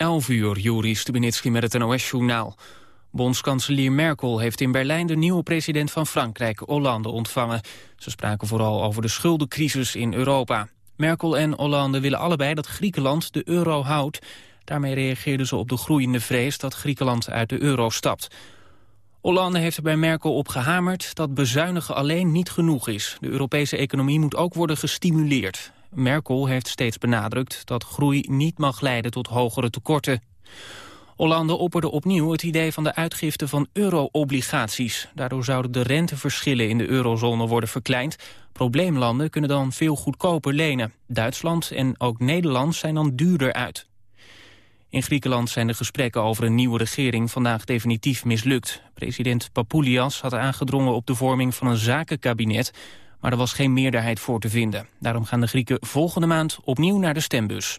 11 uur, Juri Stubenitski met het NOS-journaal. Bondskanselier Merkel heeft in Berlijn de nieuwe president van Frankrijk, Hollande, ontvangen. Ze spraken vooral over de schuldencrisis in Europa. Merkel en Hollande willen allebei dat Griekenland de euro houdt. Daarmee reageerden ze op de groeiende vrees dat Griekenland uit de euro stapt. Hollande heeft er bij Merkel op gehamerd dat bezuinigen alleen niet genoeg is. De Europese economie moet ook worden gestimuleerd. Merkel heeft steeds benadrukt dat groei niet mag leiden tot hogere tekorten. Hollande opperde opnieuw het idee van de uitgifte van euro-obligaties. Daardoor zouden de renteverschillen in de eurozone worden verkleind. Probleemlanden kunnen dan veel goedkoper lenen. Duitsland en ook Nederland zijn dan duurder uit. In Griekenland zijn de gesprekken over een nieuwe regering vandaag definitief mislukt. President Papoulias had aangedrongen op de vorming van een zakenkabinet maar er was geen meerderheid voor te vinden. Daarom gaan de Grieken volgende maand opnieuw naar de stembus.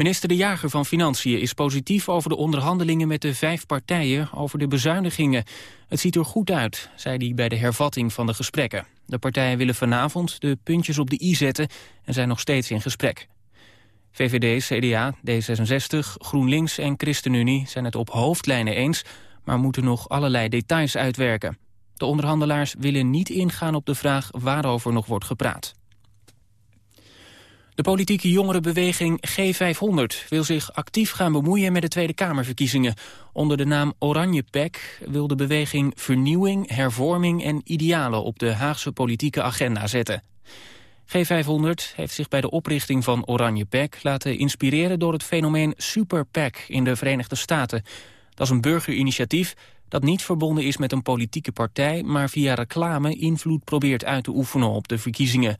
Minister De Jager van Financiën is positief over de onderhandelingen met de vijf partijen over de bezuinigingen. Het ziet er goed uit, zei hij bij de hervatting van de gesprekken. De partijen willen vanavond de puntjes op de i zetten en zijn nog steeds in gesprek. VVD, CDA, D66, GroenLinks en ChristenUnie zijn het op hoofdlijnen eens, maar moeten nog allerlei details uitwerken. De onderhandelaars willen niet ingaan op de vraag waarover nog wordt gepraat. De politieke jongerenbeweging G500 wil zich actief gaan bemoeien met de Tweede Kamerverkiezingen. Onder de naam Oranje Pek wil de beweging vernieuwing, hervorming en idealen op de Haagse politieke agenda zetten. G500 heeft zich bij de oprichting van Oranje Pek laten inspireren door het fenomeen Super PAC in de Verenigde Staten. Dat is een burgerinitiatief dat niet verbonden is met een politieke partij... maar via reclame invloed probeert uit te oefenen op de verkiezingen.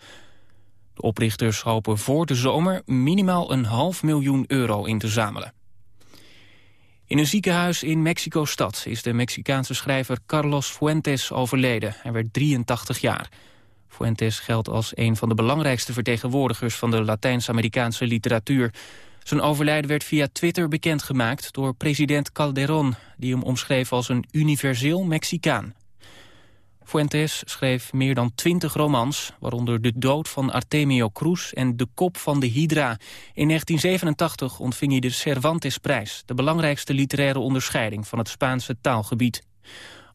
De oprichters hopen voor de zomer minimaal een half miljoen euro in te zamelen. In een ziekenhuis in Mexico-stad is de Mexicaanse schrijver Carlos Fuentes overleden. Hij werd 83 jaar. Fuentes geldt als een van de belangrijkste vertegenwoordigers van de Latijns-Amerikaanse literatuur. Zijn overlijden werd via Twitter bekendgemaakt door president Calderón... die hem omschreef als een universeel Mexicaan. Fuentes schreef meer dan twintig romans... waaronder De dood van Artemio Cruz en De kop van de Hydra. In 1987 ontving hij de Cervantesprijs... de belangrijkste literaire onderscheiding van het Spaanse taalgebied.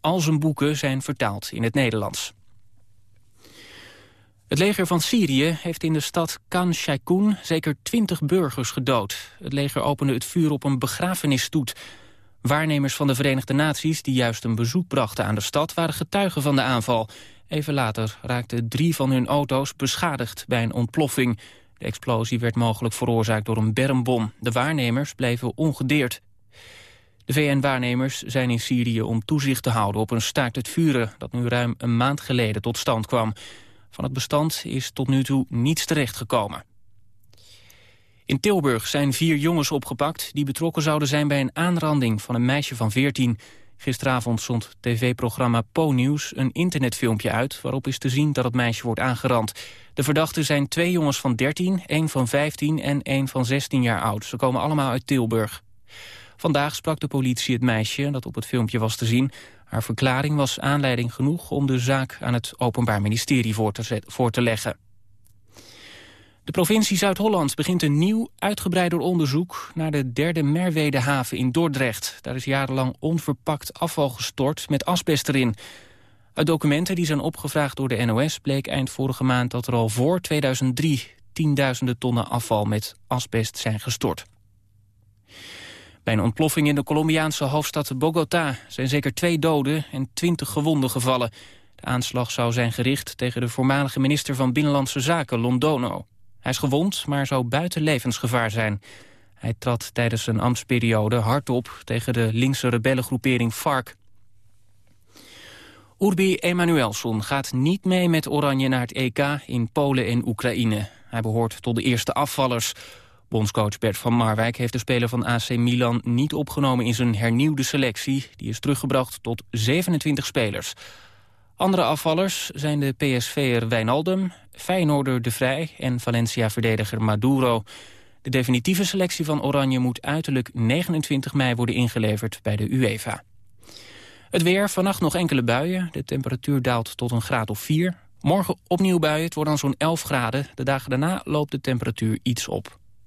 Al zijn boeken zijn vertaald in het Nederlands. Het leger van Syrië heeft in de stad Khan Sheikhoun zeker twintig burgers gedood. Het leger opende het vuur op een begrafenisstoet. Waarnemers van de Verenigde Naties die juist een bezoek brachten aan de stad... waren getuigen van de aanval. Even later raakten drie van hun auto's beschadigd bij een ontploffing. De explosie werd mogelijk veroorzaakt door een bermbom. De waarnemers bleven ongedeerd. De VN-waarnemers zijn in Syrië om toezicht te houden op een staakt het vuren... dat nu ruim een maand geleden tot stand kwam. Van het bestand is tot nu toe niets terechtgekomen. In Tilburg zijn vier jongens opgepakt die betrokken zouden zijn bij een aanranding van een meisje van 14. Gisteravond zond tv-programma Po-nieuws een internetfilmpje uit... waarop is te zien dat het meisje wordt aangerand. De verdachten zijn twee jongens van 13, één van 15 en één van 16 jaar oud. Ze komen allemaal uit Tilburg. Vandaag sprak de politie het meisje dat op het filmpje was te zien. Haar verklaring was aanleiding genoeg om de zaak aan het Openbaar Ministerie voor te, leggen. De provincie Zuid-Holland begint een nieuw, uitgebreider onderzoek... naar de derde Merwedehaven in Dordrecht. Daar is jarenlang onverpakt afval gestort met asbest erin. Uit documenten die zijn opgevraagd door de NOS... bleek eind vorige maand dat er al voor 2003 tienduizenden tonnen afval met asbest zijn gestort. Bij een ontploffing in de Colombiaanse hoofdstad Bogota zijn zeker twee doden en twintig gewonden gevallen. De aanslag zou zijn gericht tegen de voormalige minister van Binnenlandse Zaken, Londono. Hij is gewond, maar zou buiten levensgevaar zijn. Hij trad tijdens zijn ambtsperiode hardop tegen de linkse rebellengroepering FARC. Urbi Emanuelson gaat niet mee met Oranje naar het EK in Polen en Oekraïne. Hij behoort tot de eerste afvallers. Bondscoach Bert van Marwijk heeft de speler van AC Milan niet opgenomen in zijn hernieuwde selectie. Die is teruggebracht tot 27 spelers. Andere afvallers zijn de PSV'er Wijnaldum, Feyenoorder De Vrij en Valencia-verdediger Maduro. De definitieve selectie van Oranje moet uiterlijk 29 mei worden ingeleverd bij de UEFA. Het weer, vannacht nog enkele buien. De temperatuur daalt tot een graad of 4. Morgen opnieuw buien, het wordt dan zo'n 11 graden. De dagen daarna loopt de temperatuur iets op.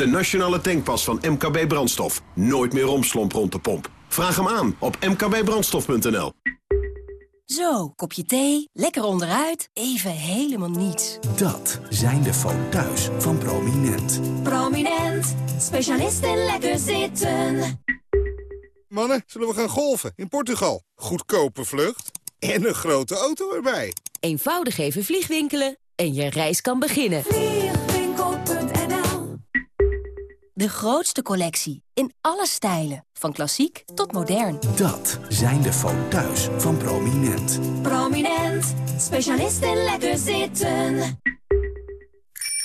De nationale tankpas van MKB Brandstof. Nooit meer romslomp rond de pomp. Vraag hem aan op mkbbrandstof.nl. Zo, kopje thee, lekker onderuit, even helemaal niets. Dat zijn de foto's van Prominent. Prominent, specialist in lekker zitten. Mannen, zullen we gaan golfen in Portugal? Goedkope vlucht en een grote auto erbij. Eenvoudig even vliegwinkelen en je reis kan beginnen. De grootste collectie, in alle stijlen. Van klassiek tot modern. Dat zijn de foto's van Prominent. Prominent, specialist in lekker zitten.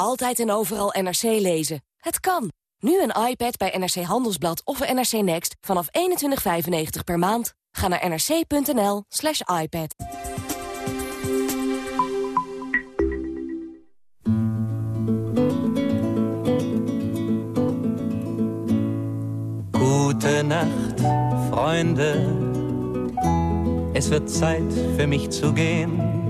Altijd en overal NRC lezen. Het kan. Nu een iPad bij NRC Handelsblad of NRC Next vanaf 21,95 per maand. Ga naar nrc.nl slash iPad. Gute Nacht, Freunde. Es wird Zeit für mich zu gehen.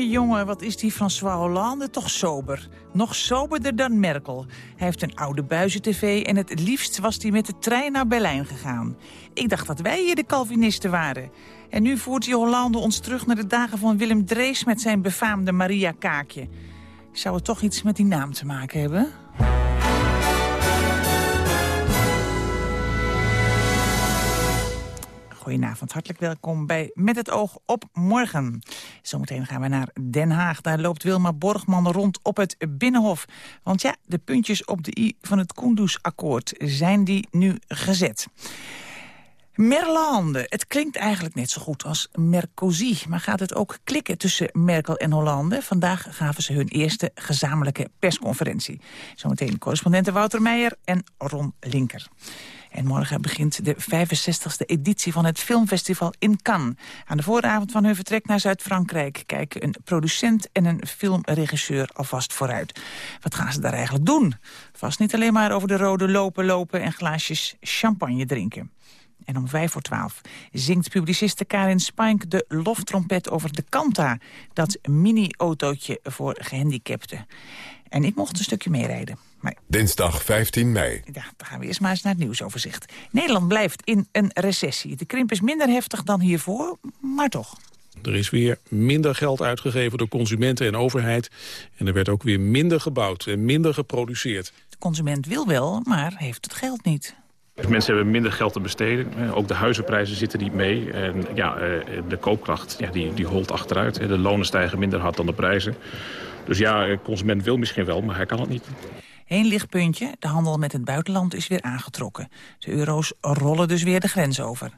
Jongen, wat is die François Hollande toch sober. Nog soberder dan Merkel. Hij heeft een oude buizen-tv en het liefst was hij met de trein naar Berlijn gegaan. Ik dacht dat wij hier de Calvinisten waren. En nu voert die Hollande ons terug naar de dagen van Willem Drees... met zijn befaamde Maria-kaakje. Zou het toch iets met die naam te maken hebben? Goedenavond, hartelijk welkom bij Met het oog op morgen. Zometeen gaan we naar Den Haag. Daar loopt Wilma Borgman rond op het Binnenhof. Want ja, de puntjes op de i van het Kunduz-akkoord zijn die nu gezet. Merlande. Het klinkt eigenlijk net zo goed als Mercosi. Maar gaat het ook klikken tussen Merkel en Hollande? Vandaag gaven ze hun eerste gezamenlijke persconferentie. Zometeen correspondenten Wouter Meijer en Ron Linker. En morgen begint de 65e editie van het filmfestival in Cannes. Aan de vooravond van hun vertrek naar Zuid-Frankrijk... kijken een producent en een filmregisseur alvast vooruit. Wat gaan ze daar eigenlijk doen? Vast niet alleen maar over de rode lopen lopen... en glaasjes champagne drinken. En om vijf voor twaalf zingt publiciste Karin Spink de loftrompet over de Kanta. Dat mini-autootje voor gehandicapten. En ik mocht een stukje meerijden. Dinsdag 15 mei. Ja, dan gaan we eerst maar eens naar het nieuwsoverzicht. Nederland blijft in een recessie. De krimp is minder heftig dan hiervoor, maar toch. Er is weer minder geld uitgegeven door consumenten en overheid. En er werd ook weer minder gebouwd en minder geproduceerd. De consument wil wel, maar heeft het geld niet. Dus mensen hebben minder geld te besteden. Ook de huizenprijzen zitten niet mee. En ja, de koopkracht ja, die, die holt achteruit. De lonen stijgen minder hard dan de prijzen. Dus ja, de consument wil misschien wel, maar hij kan het niet. Eén lichtpuntje, de handel met het buitenland is weer aangetrokken. De euro's rollen dus weer de grens over.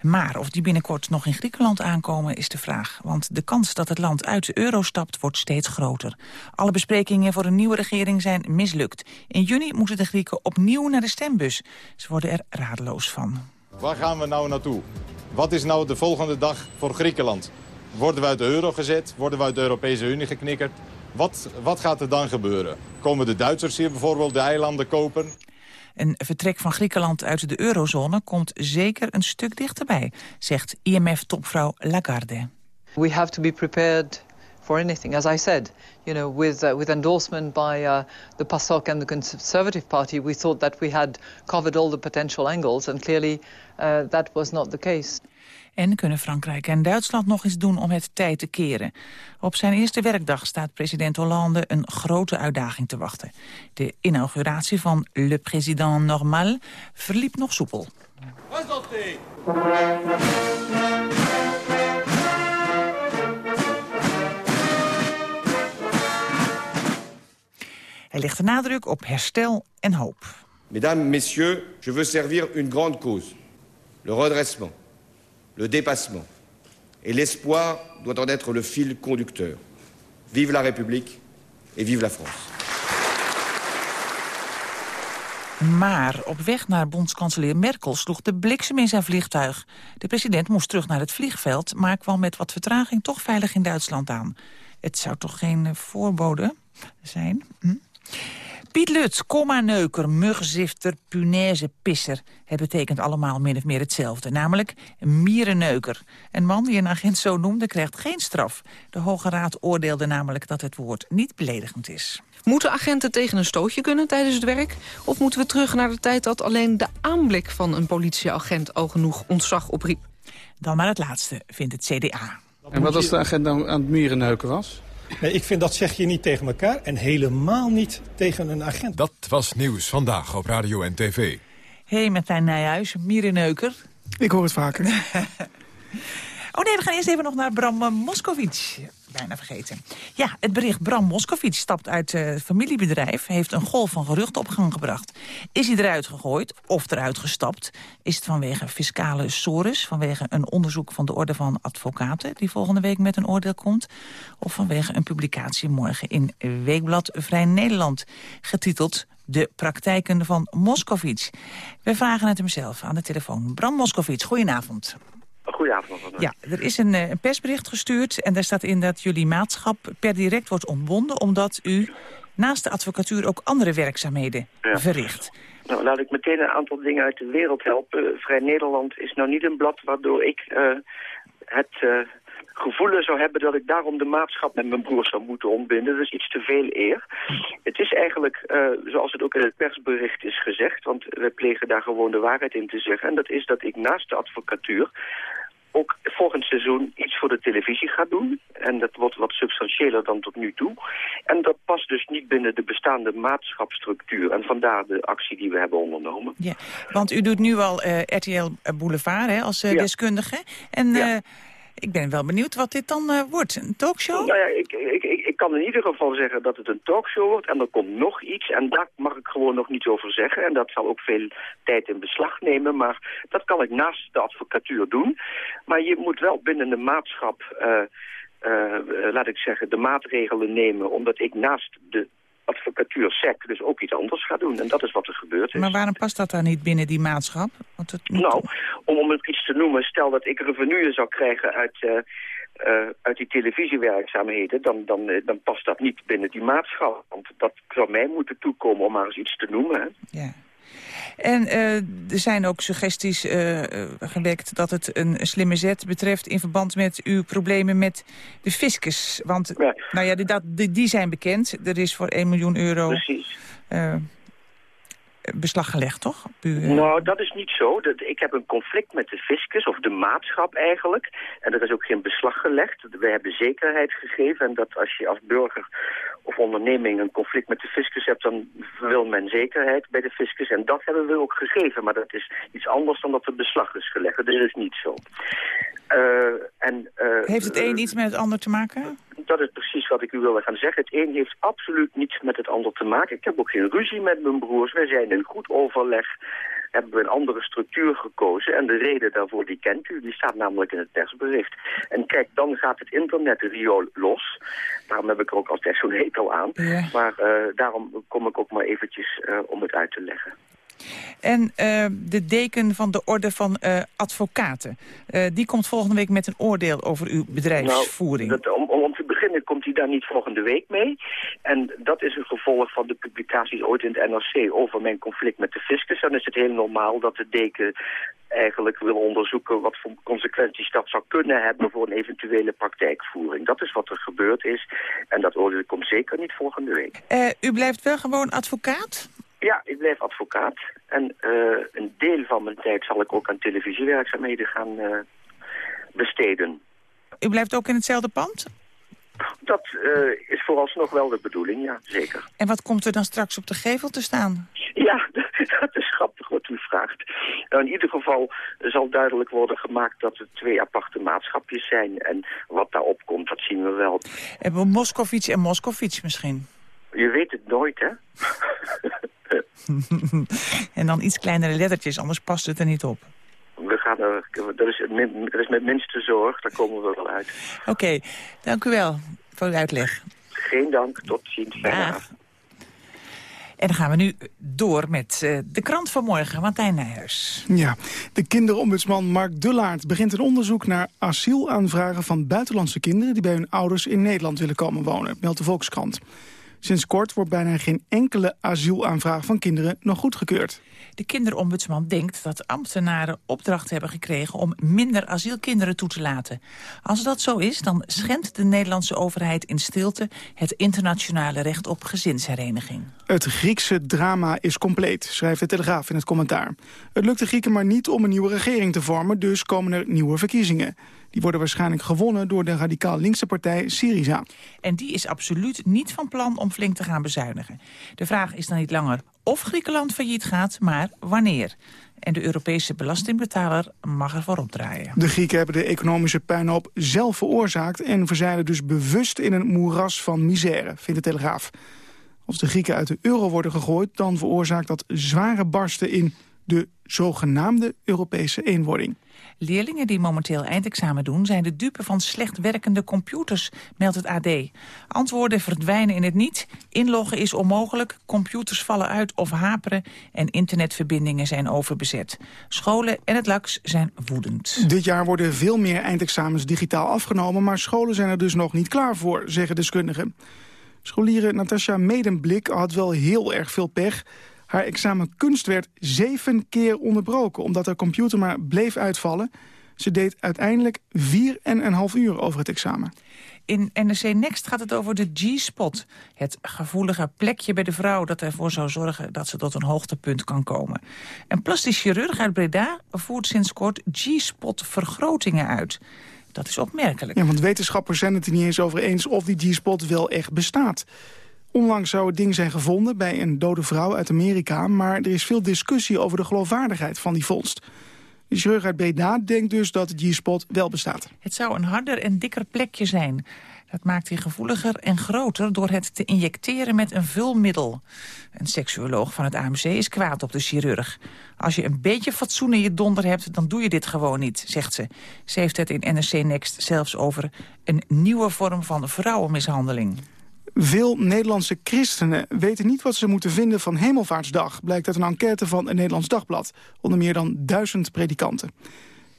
Maar of die binnenkort nog in Griekenland aankomen is de vraag. Want de kans dat het land uit de euro stapt wordt steeds groter. Alle besprekingen voor een nieuwe regering zijn mislukt. In juni moeten de Grieken opnieuw naar de stembus. Ze worden er radeloos van. Waar gaan we nou naartoe? Wat is nou de volgende dag voor Griekenland? Worden we uit de euro gezet? Worden we uit de Europese Unie geknikkerd? Wat, wat gaat er dan gebeuren? Komen de Duitsers hier bijvoorbeeld de eilanden kopen? Een vertrek van Griekenland uit de eurozone komt zeker een stuk dichterbij, zegt IMF-topvrouw Lagarde. We have to be prepared for anything. As I said, you know, with uh, with endorsement by uh, the PASOK and the Conservative Party, we thought that we had covered all the potential angles, and clearly uh, that was not the case. En kunnen Frankrijk en Duitsland nog eens doen om het tijd te keren. Op zijn eerste werkdag staat president Hollande een grote uitdaging te wachten. De inauguratie van Le Président Normal verliep nog soepel. Hij legt de nadruk op herstel en hoop. Mesdames, messieurs, je veux servir une grande cause. Le redressement, le dépassement. Et l'espoir doit en être le fil conducteur. Vive la République et vive la France. Maar op weg naar bondskanselier Merkel sloeg de bliksem in zijn vliegtuig. De president moest terug naar het vliegveld... maar kwam met wat vertraging toch veilig in Duitsland aan. Het zou toch geen voorbode zijn? Hm? Piet Lut, komma-neuker, mugzifter, punaise, pisser. Het betekent allemaal min of meer hetzelfde, namelijk een mierenneuker. Een man die een agent zo noemde krijgt geen straf. De Hoge Raad oordeelde namelijk dat het woord niet beledigend is. Moeten agenten tegen een stootje kunnen tijdens het werk? Of moeten we terug naar de tijd dat alleen de aanblik van een politieagent al genoeg ontzag opriep? Dan maar het laatste, vindt het CDA. En wat als de agent dan aan het mierenneuken was? Nee, ik vind dat zeg je niet tegen elkaar en helemaal niet tegen een agent. Dat was Nieuws Vandaag op Radio en TV. Hé, hey, Martijn Nijhuis, mierenneuker. Ik hoor het vaker. oh nee, we gaan eerst even nog naar Bram Moskowitz. Bijna vergeten. Ja, het bericht Bram Moskowitz stapt uit het uh, familiebedrijf... heeft een golf van geruchten op gang gebracht. Is hij eruit gegooid of eruit gestapt? Is het vanwege fiscale sores, vanwege een onderzoek van de Orde van Advocaten... die volgende week met een oordeel komt? Of vanwege een publicatie morgen in Weekblad Vrij Nederland... getiteld De praktijken van Moskowitz. We vragen het hem zelf aan de telefoon. Bram Moskowitz, goedenavond. Goedenavond. Ja, er is een, een, persbericht gestuurd en daar staat in dat jullie maatschap per direct wordt ontbonden... omdat u naast de advocatuur ook andere werkzaamheden ja. verricht. Nou, laat ik meteen een aantal dingen uit de wereld helpen. Vrij Nederland is nou niet een blad waardoor ik uh, het uh, gevoel zou hebben dat ik daarom de maatschap met mijn broer zou moeten ontbinden. Dat is iets te veel eer. Het is eigenlijk, uh, zoals het ook in het persbericht is gezegd, want we plegen daar gewoon de waarheid in te zeggen. En dat is dat ik naast de advocatuur ook volgend seizoen iets voor de televisie gaat doen. En dat wordt wat substantiëler dan tot nu toe. En dat past dus niet binnen de bestaande maatschapsstructuur. En vandaar de actie die we hebben ondernomen. Ja, want u doet nu al uh, RTL Boulevard hè, als uh, ja. deskundige. En ja. uh, ik ben wel benieuwd wat dit dan wordt. Een talkshow? Nou ja, ik, ik, ik, kan in ieder geval zeggen dat het een talkshow wordt. En er komt nog iets. En daar mag ik gewoon nog niet over zeggen. En dat zal ook veel tijd in beslag nemen. Maar dat kan ik naast de advocatuur doen. Maar je moet wel binnen de maatschap... Uh, uh, laat ik zeggen, de maatregelen nemen... omdat ik naast de advocatuur SEC dus ook iets anders gaat doen. En dat is wat er gebeurd is. Maar waarom past dat dan niet binnen die maatschap? Want het moet... Nou, om, om het iets te noemen, stel dat ik revenue zou krijgen uit... Uh, uh, uit die televisiewerkzaamheden, dan, dan, uh, dan past dat niet binnen die maatschap. Want dat zou mij moeten toekomen om maar eens iets te noemen. Hè? Ja. En uh, er zijn ook suggesties uh, gewekt dat het een slimme zet betreft... in verband met uw problemen met de fiscus. Want ja. Nou ja, die, dat, die, die, zijn bekend. Er is voor 1 miljoen euro Precies. Beslag gelegd, toch? U, nou, dat is niet zo. Dat, ik heb een conflict met de fiscus, of de maatschap eigenlijk. En er is ook geen beslag gelegd. We hebben zekerheid gegeven. En dat als je als burger of onderneming een conflict met de fiscus hebt... dan wil men zekerheid bij de fiscus. En dat hebben we ook gegeven. Maar dat is iets anders dan dat er beslag is gelegd. Dat is niet zo. Uh, en, uh, heeft het een iets met het ander te maken? Dat is precies wat ik u wilde gaan zeggen. Het een heeft absoluut niets met het ander te maken. Ik heb ook geen ruzie met mijn broers. Wij zijn in goed overleg hebben we een andere structuur gekozen. En de reden daarvoor, die kent u, die staat namelijk in het persbericht. En kijk, dan gaat het internet riool los. Daarom heb ik er ook altijd zo'n hekel aan. Ja. Maar uh, daarom kom ik ook maar eventjes uh, om het uit te leggen. En uh, de deken van de Orde van uh, Advocaten, uh, die komt volgende week met een oordeel over uw bedrijfsvoering. Nou, dat, om, komt hij daar niet volgende week mee? En dat is een gevolg van de publicaties ooit in het NRC over mijn conflict met de fiscus. Dan is het heel normaal dat de deken eigenlijk wil onderzoeken wat voor consequenties dat zou kunnen hebben voor een eventuele praktijkvoering. Dat is wat er gebeurd is en dat oordeel komt zeker niet volgende week. Uh, u blijft wel gewoon advocaat? Ja, ik blijf advocaat. En uh, een deel van mijn tijd zal ik ook aan televisiewerkzaamheden gaan uh, besteden. U blijft ook in hetzelfde pand? Dat uh, is vooralsnog wel de bedoeling, ja, zeker. En wat komt er dan straks op de gevel te staan? Ja, dat is grappig wat u vraagt. Nou, in ieder geval zal duidelijk worden gemaakt dat het twee aparte maatschapjes zijn. En wat daarop komt, dat zien we wel. Hebben we Moskovits en Moskovits misschien? Je weet het nooit, hè? en dan iets kleinere lettertjes, anders past het er niet op. We gaan er, is, dat is met minste zorg, daar komen we wel uit. Oké, okay, dank u wel voor uw uitleg. Geen dank, tot ziens. En dan gaan we nu door met uh, de krant van morgen, Martijn Nijhuis. Ja, de kinderombudsman Mark Dullaert begint een onderzoek naar asielaanvragen van buitenlandse kinderen... die bij hun ouders in Nederland willen komen wonen, meldt de Volkskrant. Sinds kort wordt bijna geen enkele asielaanvraag van kinderen nog goedgekeurd. De kinderombudsman denkt dat ambtenaren opdracht hebben gekregen om minder asielkinderen toe te laten. Als dat zo is, dan schendt de Nederlandse overheid in stilte het internationale recht op gezinshereniging. Het Griekse drama is compleet, schrijft de Telegraaf in het commentaar. Het lukt de Grieken maar niet om een nieuwe regering te vormen, dus komen er nieuwe verkiezingen. Die worden waarschijnlijk gewonnen door de radicaal linkse partij Syriza. En die is absoluut niet van plan om flink te gaan bezuinigen. De vraag is dan niet langer of Griekenland failliet gaat, maar wanneer. En de Europese belastingbetaler mag ervoor opdraaien. De Grieken hebben de economische puinhoop zelf veroorzaakt... en verzeilen dus bewust in een moeras van misère, vindt de Telegraaf. Als de Grieken uit de euro worden gegooid... dan veroorzaakt dat zware barsten in de zogenaamde Europese eenwording. Leerlingen die momenteel eindexamen doen... zijn de dupe van slecht werkende computers, meldt het AD. Antwoorden verdwijnen in het niet, inloggen is onmogelijk... computers vallen uit of haperen en internetverbindingen zijn overbezet. Scholen en het LAX zijn woedend. Dit jaar worden veel meer eindexamens digitaal afgenomen... maar scholen zijn er dus nog niet klaar voor, zeggen deskundigen. Scholieren Natasja Medemblik had wel heel erg veel pech... Haar examen kunst werd zeven keer onderbroken... omdat haar computer maar bleef uitvallen. Ze deed uiteindelijk vier en een half uur over het examen. In NRC Next gaat het over de G-spot. Het gevoelige plekje bij de vrouw dat ervoor zou zorgen... dat ze tot een hoogtepunt kan komen. Een plastisch chirurg uit Breda voert sinds kort G-spot vergrotingen uit. Dat is opmerkelijk. Ja, want wetenschappers zijn het er niet eens over eens... of die G-spot wel echt bestaat. Onlangs zou het ding zijn gevonden bij een dode vrouw uit Amerika... maar er is veel discussie over de geloofwaardigheid van die vondst. De chirurg uit Breda denkt dus dat de G-spot wel bestaat. Het zou een harder en dikker plekje zijn. Dat maakt hij gevoeliger en groter door het te injecteren met een vulmiddel. Een seksuoloog van het AMC is kwaad op de chirurg. Als je een beetje fatsoen in je donder hebt, dan doe je dit gewoon niet, zegt ze. Ze heeft het in NRC Next zelfs over een nieuwe vorm van vrouwenmishandeling. Veel Nederlandse christenen weten niet wat ze moeten vinden van Hemelvaartsdag... blijkt uit een enquête van een Nederlands Dagblad. Onder meer dan duizend predikanten.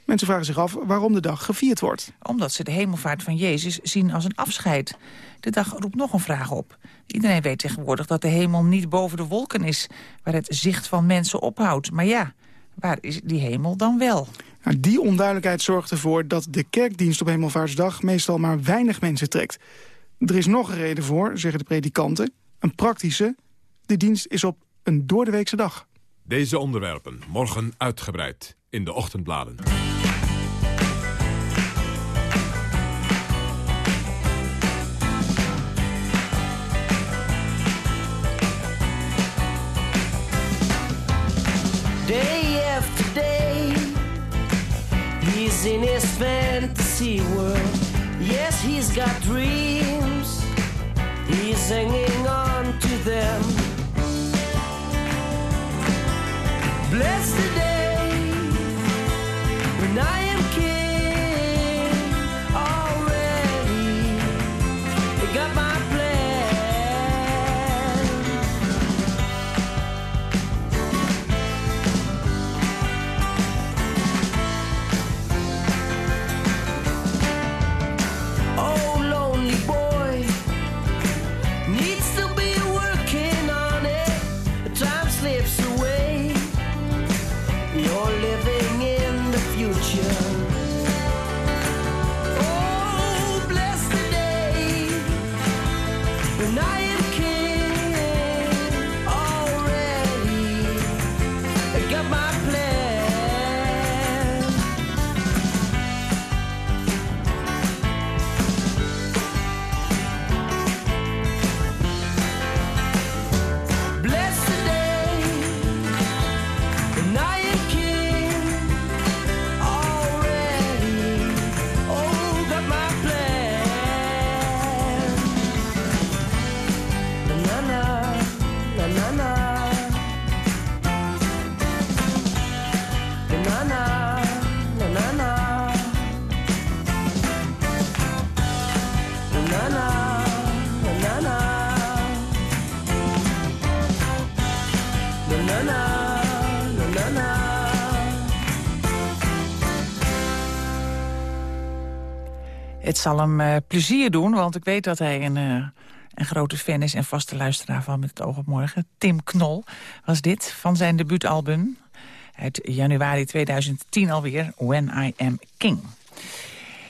Mensen vragen zich af waarom de dag gevierd wordt. Omdat ze de hemelvaart van Jezus zien als een afscheid. De dag roept nog een vraag op. Iedereen weet tegenwoordig dat de hemel niet boven de wolken is... waar het zicht van mensen ophoudt. Maar ja, waar is die hemel dan wel? Nou, die onduidelijkheid zorgt ervoor dat de kerkdienst op Hemelvaartsdag... meestal maar weinig mensen trekt. Er is nog een reden voor, zeggen de predikanten. Een praktische. De dienst is op een doordeweekse dag. Deze onderwerpen morgen uitgebreid in de ochtendbladen. Day after day, he's in his fantasy world. Yes, he's got dreams. Hanging on to them. Bless the day zal hem eh, plezier doen, want ik weet dat hij een, eh, een grote fan is... en vaste luisteraar van Met het oog op morgen. Tim Knol was dit, van zijn debuutalbum uit januari 2010 alweer, When I Am King.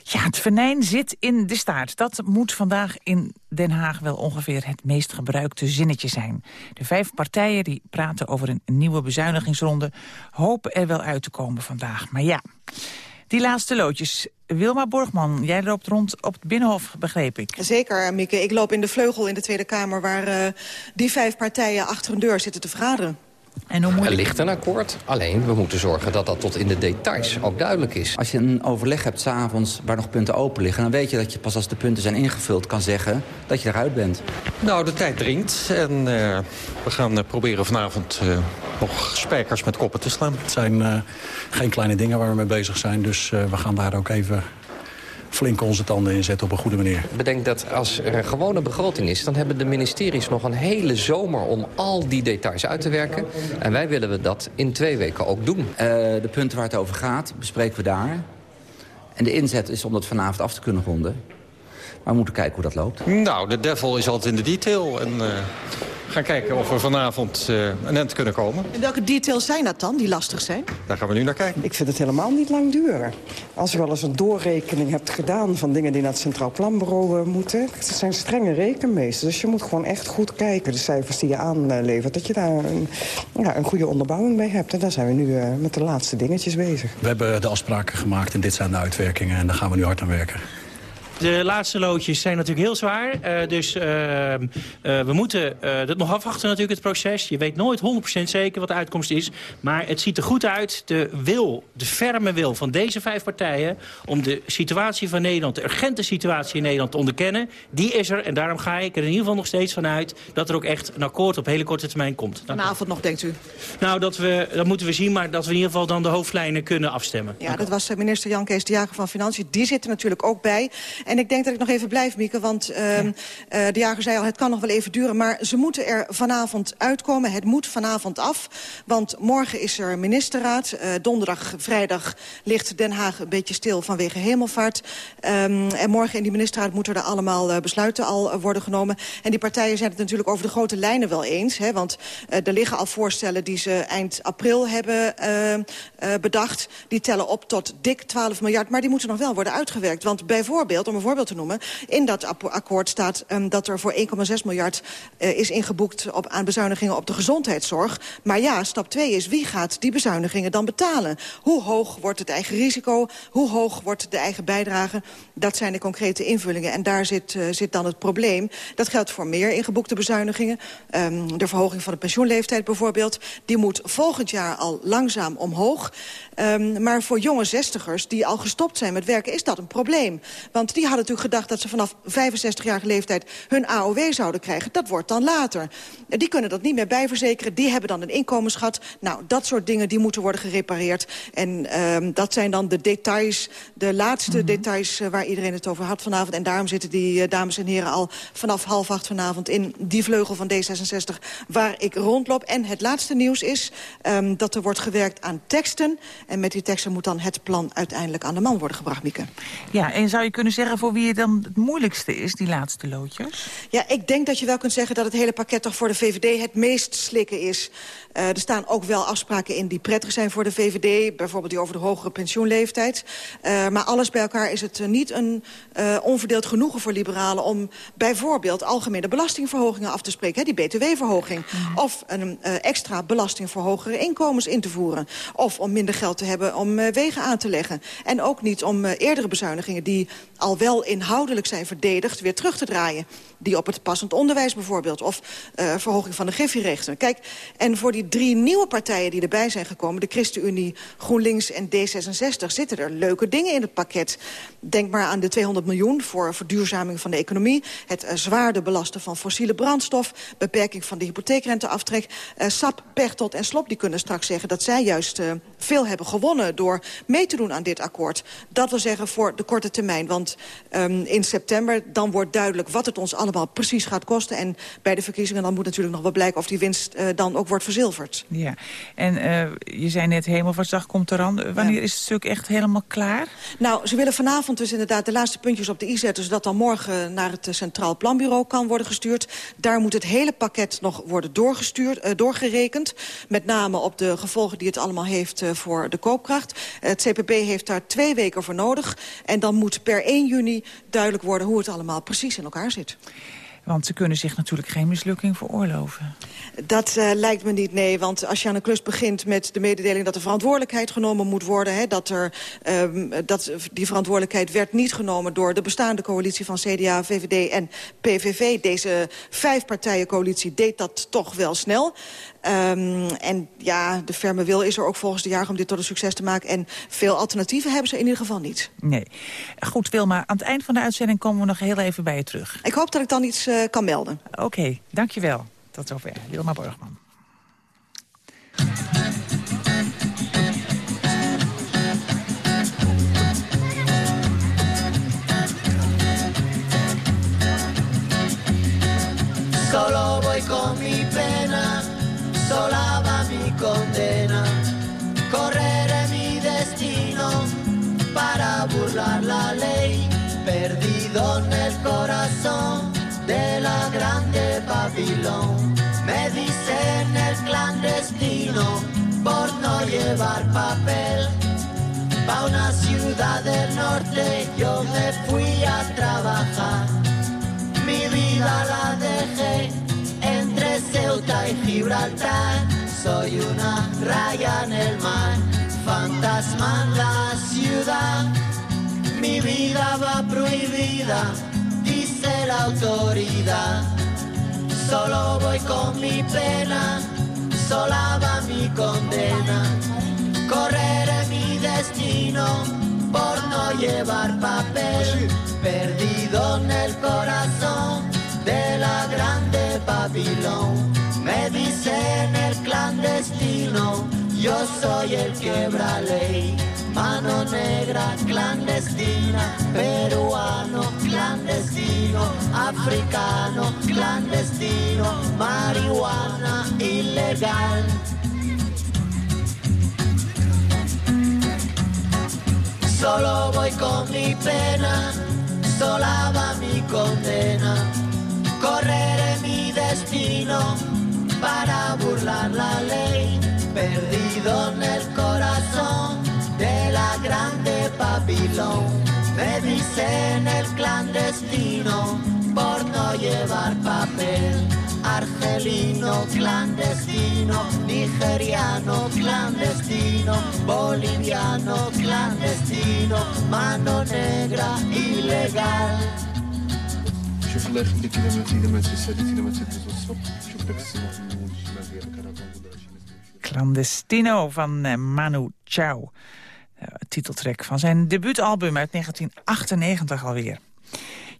Ja, het venijn zit in de staart. Dat moet vandaag in Den Haag wel ongeveer het meest gebruikte zinnetje zijn. De vijf partijen die praten over een nieuwe bezuinigingsronde... hopen er wel uit te komen vandaag. Maar ja, die laatste loodjes. Wilma Borgman, jij loopt rond op het Binnenhof, begreep ik. Zeker, Mieke. Ik loop in de vleugel in de Tweede Kamer... waar eh, die vijf partijen achter een deur zitten te vergaderen. En hoe Er ligt een akkoord, alleen we moeten zorgen dat dat tot in de details ook duidelijk is. Als je een overleg hebt s'avonds waar nog punten open liggen... dan weet je dat je pas als de punten zijn ingevuld kan zeggen dat je eruit bent. Nou, de tijd dringt en eh, we gaan eh, proberen vanavond eh, nog spijkers met koppen te slaan. Het zijn eh, geen kleine dingen waar we mee bezig zijn. Dus eh, we gaan daar ook even flink onze tanden in zetten op een goede manier. Bedenk dat als er een gewone begroting is... dan hebben de ministeries nog een hele zomer om al die details uit te werken. En wij willen dat in twee weken ook doen. Eh, de punten waar het over gaat, bespreken we daar. En de inzet is om dat vanavond af te kunnen ronden. Maar we moeten kijken hoe dat loopt. Nou, de devil is altijd in de detail. En eh, gaan kijken of we vanavond eh, een end kunnen komen. En welke details zijn dat dan, die lastig zijn? Daar gaan we nu naar kijken. Ik vind het helemaal niet lang duren. Als je wel eens een doorrekening hebt gedaan van dingen die naar het Centraal Planbureau eh, moeten. Het zijn strenge rekenmeesters, dus je moet gewoon echt goed kijken. De cijfers die je aanlevert, dat je daar een, ja, een goede onderbouwing bij hebt. En daar zijn we nu eh, met de laatste dingetjes bezig. We hebben de afspraken gemaakt en dit zijn de uitwerkingen. En daar gaan we nu hard aan werken. De laatste loodjes zijn natuurlijk heel zwaar. Eh, dus eh, eh, we moeten dat nog afwachten natuurlijk, het proces. Je weet nooit 100% zeker wat de uitkomst is. Maar het ziet er goed uit. De wil, de ferme wil van deze vijf partijen... om de situatie van Nederland, de urgente situatie in Nederland te onderkennen... die is er. En daarom ga ik er in ieder geval nog steeds van uit... dat er ook echt een akkoord op hele korte termijn komt. Dank Vanavond nog, denkt u? Nou, dat, we, dat moeten we zien, maar dat we in ieder geval dan de hoofdlijnen kunnen afstemmen. Ja, dat was minister Jan Kees de Jager van Financiën. Die zit er natuurlijk ook bij. En ik denk dat ik nog even blijf, Mieke, want uh, ja. uh, de jager zei al... het kan nog wel even duren, maar ze moeten er vanavond uitkomen. Het moet vanavond af, want morgen is er ministerraad. Uh, donderdag, vrijdag ligt Den Haag een beetje stil vanwege hemelvaart. Um, en morgen in die ministerraad moeten er allemaal besluiten al worden genomen. En die partijen zijn het natuurlijk over de grote lijnen wel eens. Hè, want er liggen al voorstellen die ze eind april hebben bedacht. Die tellen op tot dik 12 miljard, maar die moeten nog wel worden uitgewerkt. Want bijvoorbeeld, om voorbeeld te noemen... in dat akkoord staat um, dat er voor 1,6 miljard uh, is ingeboekt... Op, aan bezuinigingen op de gezondheidszorg. Maar ja, stap 2 is wie gaat die bezuinigingen dan betalen? Hoe hoog wordt het eigen risico? Hoe hoog wordt de eigen bijdrage? Dat zijn de concrete invullingen. En daar zit, uh, zit dan het probleem. Dat geldt voor meer ingeboekte bezuinigingen. Um, de verhoging van de pensioenleeftijd bijvoorbeeld. Die moet volgend jaar al langzaam omhoog. Um, maar voor jonge zestigers die al gestopt zijn met werken... is dat een probleem. Want die hadden natuurlijk gedacht dat ze vanaf 65-jarige leeftijd... hun AOW zouden krijgen. Dat wordt dan later. Die kunnen dat niet meer bijverzekeren. Die hebben dan een inkomensgat. Nou, dat soort dingen die moeten worden gerepareerd. En um, dat zijn dan de details, de laatste mm -hmm. details... Uh, waar iedereen het over had vanavond. En daarom zitten die uh, dames en heren al vanaf half acht vanavond... in die vleugel van D66 waar ik rondloop. En het laatste nieuws is um, dat er wordt gewerkt aan teksten... En met die teksten moet dan het plan uiteindelijk aan de man worden gebracht, Mieke. Ja, en zou je kunnen zeggen voor wie het dan het moeilijkste is, die laatste loodjes? Ja, ik denk dat je wel kunt zeggen dat het hele pakket toch voor de VVD het meest slikken is. Uh, er staan ook wel afspraken in die prettig zijn voor de VVD. Bijvoorbeeld die over de hogere pensioenleeftijd. Uh, maar alles bij elkaar is het niet een onverdeeld genoegen voor liberalen... om bijvoorbeeld algemene belastingverhogingen af te spreken. Hè, die btw-verhoging. Of een extra belasting voor hogere inkomens in te voeren. Of om minder geld te hebben om wegen aan te leggen. En ook niet om eerdere bezuinigingen die al wel inhoudelijk zijn verdedigd... weer terug te draaien. Die op het passend onderwijs bijvoorbeeld. Of verhoging van de griffierechten. Kijk, en voor die drie nieuwe partijen die erbij zijn gekomen... de ChristenUnie, GroenLinks en D66... zitten er leuke dingen in het pakket. Denk maar aan de 200 miljoen voor verduurzaming van de economie... het uh, zwaarder belasten van fossiele brandstof... beperking van de hypotheekrenteaftrek. Uh, SAP, Pechtold en Slop die kunnen straks zeggen... dat zij juist uh, veel hebben gewonnen door mee te doen aan dit akkoord. Dat wil zeggen voor de korte termijn. Want um, in september dan wordt duidelijk wat het ons allemaal precies gaat kosten. En bij de verkiezingen dan moet natuurlijk nog wel blijken... of die winst dan ook wordt verzilverd. Ja, en uh, je zei net Hemelvaartsdag komt eraan. Wanneer ja. is het stuk echt helemaal klaar? Nou, ze willen vanavond dus inderdaad de laatste puntjes op de i zetten... zodat dan morgen naar het Centraal Planbureau kan worden gestuurd. Daar moet het hele pakket nog worden doorgestuurd, doorgerekend. Met name op de gevolgen die het allemaal heeft voor de koopkracht. het CPB heeft daar twee weken voor nodig. En dan moet per 1 juni duidelijk worden hoe het allemaal precies in elkaar zit. Want ze kunnen zich natuurlijk geen mislukking veroorloven. Dat uh, lijkt me niet, nee. Want als je aan een klus begint met de mededeling... dat er verantwoordelijkheid genomen moet worden... Hè, dat, er, um, dat die verantwoordelijkheid werd niet genomen... door de bestaande coalitie van CDA, VVD en PVV. Deze vijf partijen coalitie deed dat toch wel snel. Um, en ja, de ferme wil is er ook volgens de jaar om dit tot een succes te maken. En veel alternatieven hebben ze in ieder geval niet. Nee. Goed, Wilma, aan het eind van de uitzending komen we nog heel even bij je terug. Ik hoop dat ik dan iets uh, kan melden. Oké, okay, dankjewel. Tot zover. Wilma Borgman. Solo voy con mi pena, mi condena. Correré mi destino para burlar la ley, perdido en el corazón de la grande Babilón. Me dicen el clandestino por no llevar papel. Pa' una ciudad del norte yo me fui a trabajar. Mi vida la dejé Ceuta y Gibraltar. Soy una raya en el mar, fantasma en la ciudad. Mi vida va prohibida dice la autoridad. Solo voy con mi pena, sola va mi condena. Correré mi destino por no llevar papel, perdido yo soy el quebra ley mano negra clandestina, peruano clandestino, africano clandestino, marihuana ilegal. Solo voy con mi pena, sola va mi condena, correré mi destino para burlar la ley, perdido en el corazón de la grande Babilón. Me dicen el clandestino por no llevar papel. Argelino clandestino, nigeriano clandestino, boliviano clandestino, mano negra ilegal. Clandestino van eh, Manu Chao. Uh, titeltrek van zijn debuutalbum uit 1998 alweer.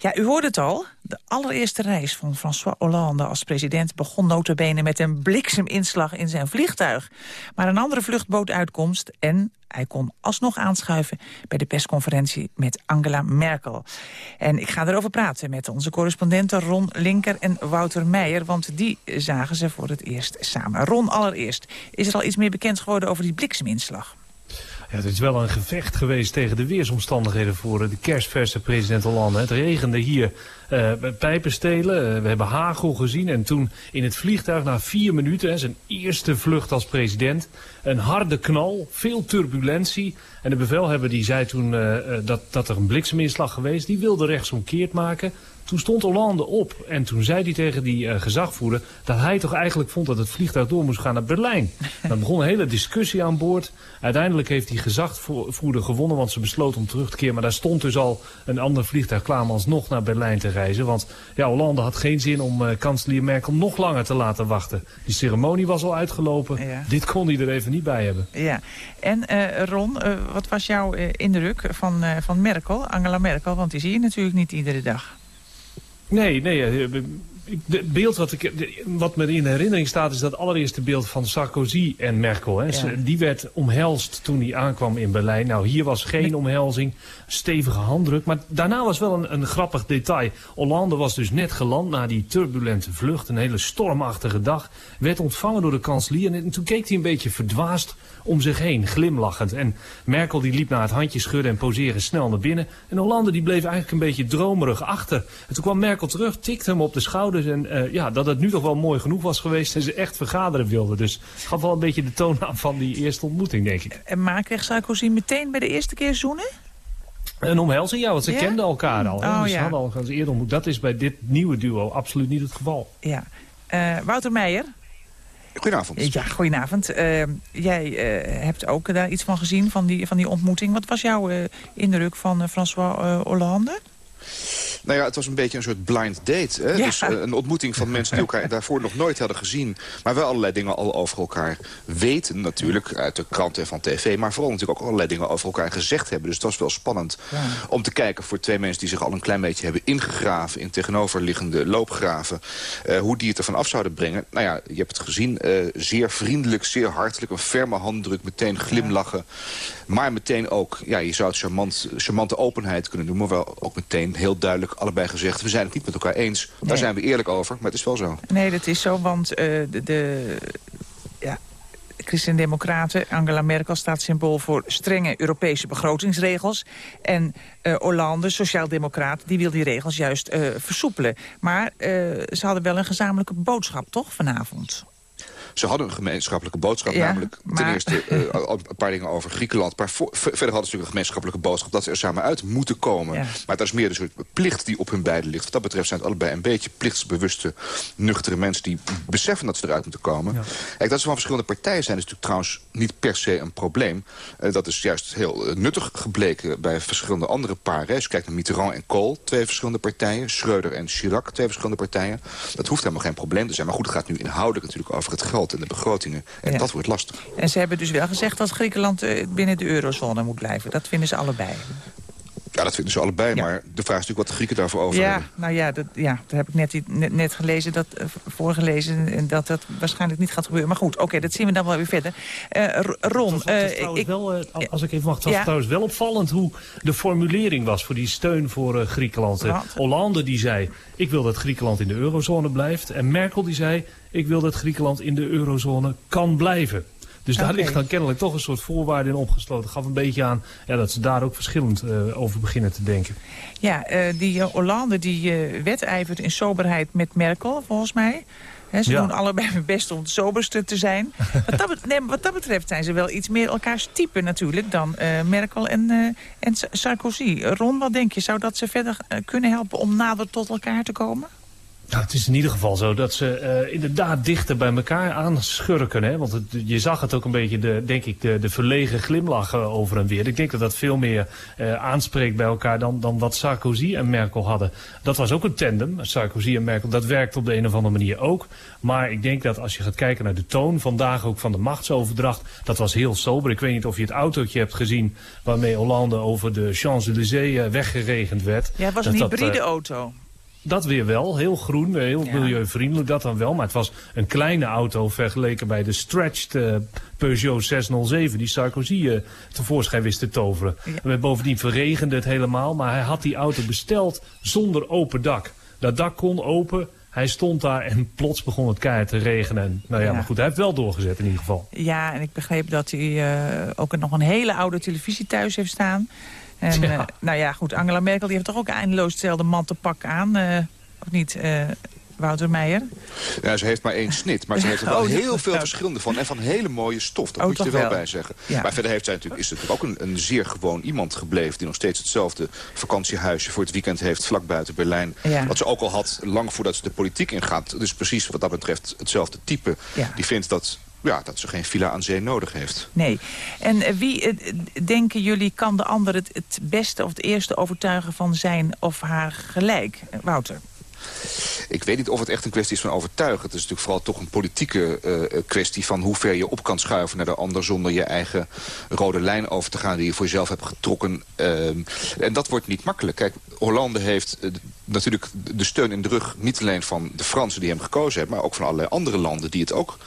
Ja, u hoorde het al. De allereerste reis van François Hollande als president... begon notabene met een blikseminslag in zijn vliegtuig. Maar een andere vlucht bood uitkomst... en hij kon alsnog aanschuiven bij de persconferentie met Angela Merkel. En ik ga erover praten met onze correspondenten Ron Linker en Wouter Meijer... want die zagen ze voor het eerst samen. Ron, allereerst, is er al iets meer bekend geworden over die blikseminslag? Het is wel een gevecht geweest tegen de weersomstandigheden voor de kerstverse president Hollande. Het regende hier uh, pijpen stelen, uh, we hebben hagel gezien. En toen in het vliegtuig na vier minuten, hè, zijn eerste vlucht als president... een harde knal, veel turbulentie. En de bevelhebber die zei toen dat, dat er een blikseminslag geweest. Die wilde rechtsomkeerd maken. Toen stond Hollande op en toen zei hij tegen die uh, gezagvoerder... dat hij toch eigenlijk vond dat het vliegtuig door moest gaan naar Berlijn. Dan begon een hele discussie aan boord. Uiteindelijk heeft die gezagvoerder gewonnen, want ze besloot om terug te keren. Maar daar stond dus al een ander vliegtuig klaar om alsnog naar Berlijn te reizen. Want ja, Hollande had geen zin om uh, kanselier Merkel nog langer te laten wachten. Die ceremonie was al uitgelopen. Ja. Dit kon hij er even niet bij hebben. Ja. En uh, Ron, wat was jouw indruk van, van Merkel, Angela Merkel? Want die zie je natuurlijk niet iedere dag. Nee, nee. Het beeld wat, ik, wat me in herinnering staat is dat allereerste beeld van Sarkozy en Merkel. Hè. Ja. Die werd omhelst toen hij aankwam in Berlijn. Nou, hier was geen omhelzing, stevige handdruk. Maar daarna was wel een, een grappig detail. Hollande was dus net geland na die turbulente vlucht. Een hele stormachtige dag. Werd ontvangen door de kanselier. En toen keek hij een beetje verdwaasd om zich heen, glimlachend. En Merkel die liep naar het handje schudden en poseren snel naar binnen. En Hollande die bleef eigenlijk een beetje dromerig achter. En toen kwam Merkel terug, tikte hem op de schouders. En uh, ja, dat het nu toch wel mooi genoeg was geweest en ze echt vergaderen wilden. Dus het gaf wel een beetje de toon aan van die eerste ontmoeting, denk ik. En kreeg Sarkozy meteen bij de eerste keer zoenen? Een omhelzing, ja, want ze ja? kenden elkaar al. Oh, dus ze hadden al ze eerder ontmoet. Dat is bij dit nieuwe duo absoluut niet het geval. Ja. Uh, Wouter Meijer, Goedenavond. Ja, goedenavond. Uh, jij uh, hebt ook daar iets van gezien, van die, van die ontmoeting. Wat was jouw uh, indruk van François Hollande? Nou ja, het was een beetje een soort blind date. Hè? Ja. Dus uh, een ontmoeting van mensen die elkaar daarvoor nog nooit hadden gezien. Maar wel allerlei dingen al over elkaar weten natuurlijk. Uit de kranten en van tv. Maar vooral natuurlijk ook allerlei dingen over elkaar gezegd hebben. Dus het was wel spannend ja. om te kijken voor twee mensen die zich al een klein beetje hebben ingegraven. In tegenoverliggende loopgraven. Uh, hoe die het ervan af zouden brengen. Nou ja, je hebt het gezien. Uh, zeer vriendelijk, zeer hartelijk. Een ferme handdruk. Meteen glimlachen. Maar meteen ook, ja, je zou het charmant, charmante openheid kunnen noemen. Maar wel ook meteen heel duidelijk allebei gezegd... we zijn het niet met elkaar eens. Daar zijn we eerlijk over, maar het is wel zo. Nee, dat is zo, want uh, de, de ja, Christen-Democraten, Angela Merkel staat symbool voor strenge Europese begrotingsregels. En uh, Hollande, sociaaldemocraat, die wil die regels juist uh, versoepelen. Maar uh, ze hadden wel een gezamenlijke boodschap, toch, vanavond? Ze hadden een gemeenschappelijke boodschap, ja, namelijk maar... ten eerste uh, een paar dingen over Griekenland. Maar verder hadden ze natuurlijk een gemeenschappelijke boodschap dat ze er samen uit moeten komen. Ja. Maar dat is meer een soort plicht die op hun beiden ligt. Wat dat betreft zijn het allebei een beetje plichtsbewuste, nuchtere mensen die beseffen dat ze eruit moeten komen. Ja. Kijk, dat ze van verschillende partijen zijn is natuurlijk trouwens niet per se een probleem. Uh, dat is juist heel uh, nuttig gebleken bij verschillende andere paren. Als je kijkt naar Mitterrand en Kool, twee verschillende partijen. Schreuder en Chirac, twee verschillende partijen. Dat hoeft helemaal geen probleem te zijn. Maar goed, het gaat nu inhoudelijk natuurlijk over het geld en de begrotingen. En ja. dat wordt lastig. En ze hebben dus wel gezegd dat Griekenland uh, binnen de eurozone moet blijven. Dat vinden ze allebei. Ja, dat vinden ze allebei, ja. maar de vraag is natuurlijk wat de Grieken daarvoor over ja, hebben. Nou ja, dat, ja, dat heb ik net, net, net gelezen, dat, uh, voorgelezen, en dat dat waarschijnlijk niet gaat gebeuren. Maar goed, oké, okay, dat zien we dan wel weer verder. Uh, Ron, was, ik, wel, uh, als ik even mag, het was ja. trouwens wel opvallend hoe de formulering was voor die steun voor Griekenland. Hollande die zei, ik wil dat Griekenland in de eurozone blijft. En Merkel die zei, ik wil dat Griekenland in de eurozone kan blijven. Dus daar okay. ligt dan kennelijk toch een soort voorwaarde in opgesloten. gaf een beetje aan ja, dat ze daar ook verschillend uh, over beginnen te denken. Ja, uh, die uh, Hollande die wedijvert in soberheid met Merkel, volgens mij. He, ze ja. doen allebei hun best om het soberste te zijn. wat, dat, nee, wat dat betreft zijn ze wel iets meer elkaars type natuurlijk dan Merkel en, en Sarkozy. Ron, wat denk je? Zou dat ze verder kunnen helpen om nader tot elkaar te komen? Nou, het is in ieder geval zo dat ze uh, inderdaad dichter bij elkaar aanschurken. Hè? Want het, je zag het ook een beetje, de, denk ik, de, de verlegen glimlach uh, over en weer. Ik denk dat dat veel meer uh, aanspreekt bij elkaar dan, dan wat Sarkozy en Merkel hadden. Dat was ook een tandem, Sarkozy en Merkel. Dat werkt op de een of andere manier ook. Maar ik denk dat als je gaat kijken naar de toon vandaag ook van de machtsoverdracht... dat was heel sober. Ik weet niet of je het autootje hebt gezien waarmee Hollande over de Champs-Élysées weggeregend werd. Ja, het was dat, een hybride dat, auto. Dat weer wel, heel groen, heel ja. milieuvriendelijk, dat dan wel. Maar het was een kleine auto vergeleken bij de stretched uh, Peugeot 607... die Sarkozy uh, tevoorschijn wist te toveren. Ja. En bovendien verregende het helemaal, maar hij had die auto besteld zonder open dak. Dat dak kon open, Hij stond daar en plots begon het keihard te regenen. En, nou ja, maar goed, hij heeft wel doorgezet in ieder geval. Ja, en ik begreep dat hij uh, ook nog een hele oude televisie thuis heeft staan. En, ja. Uh, nou ja, goed, Angela Merkel die heeft toch ook eindeloos hetzelfde mantelpak aan, uh, of niet? Wouter Meijer? Ja, ze heeft maar één snit, maar ze heeft er wel oh, heel veel verschillende van. En van hele mooie stof, dat oh, moet je er wel, wel, bij zeggen. Ja. Maar verder heeft zij natuurlijk, is het ook een, een, zeer gewoon iemand gebleven... die nog steeds hetzelfde vakantiehuisje voor het weekend heeft... vlak buiten Berlijn. Ja. Wat ze ook al had, lang voordat ze de politiek ingaat. Dus precies wat dat betreft hetzelfde type. Ja. Die vindt dat ja, dat ze geen villa aan zee nodig heeft. Nee. En wie, uh, denken jullie, kan de ander het, het beste of het eerste overtuigen van zijn of haar gelijk? Wouter? Ik weet niet of het echt een kwestie is van overtuigen. Het is natuurlijk vooral toch een politieke uh, kwestie van hoe ver je op kan schuiven naar de ander zonder je eigen rode lijn over te gaan die je voor jezelf hebt getrokken. Uh, en dat wordt niet makkelijk. Kijk, Hollande heeft uh, natuurlijk de steun in de rug niet alleen van de Fransen die hem gekozen hebben, maar ook van allerlei andere landen die het ook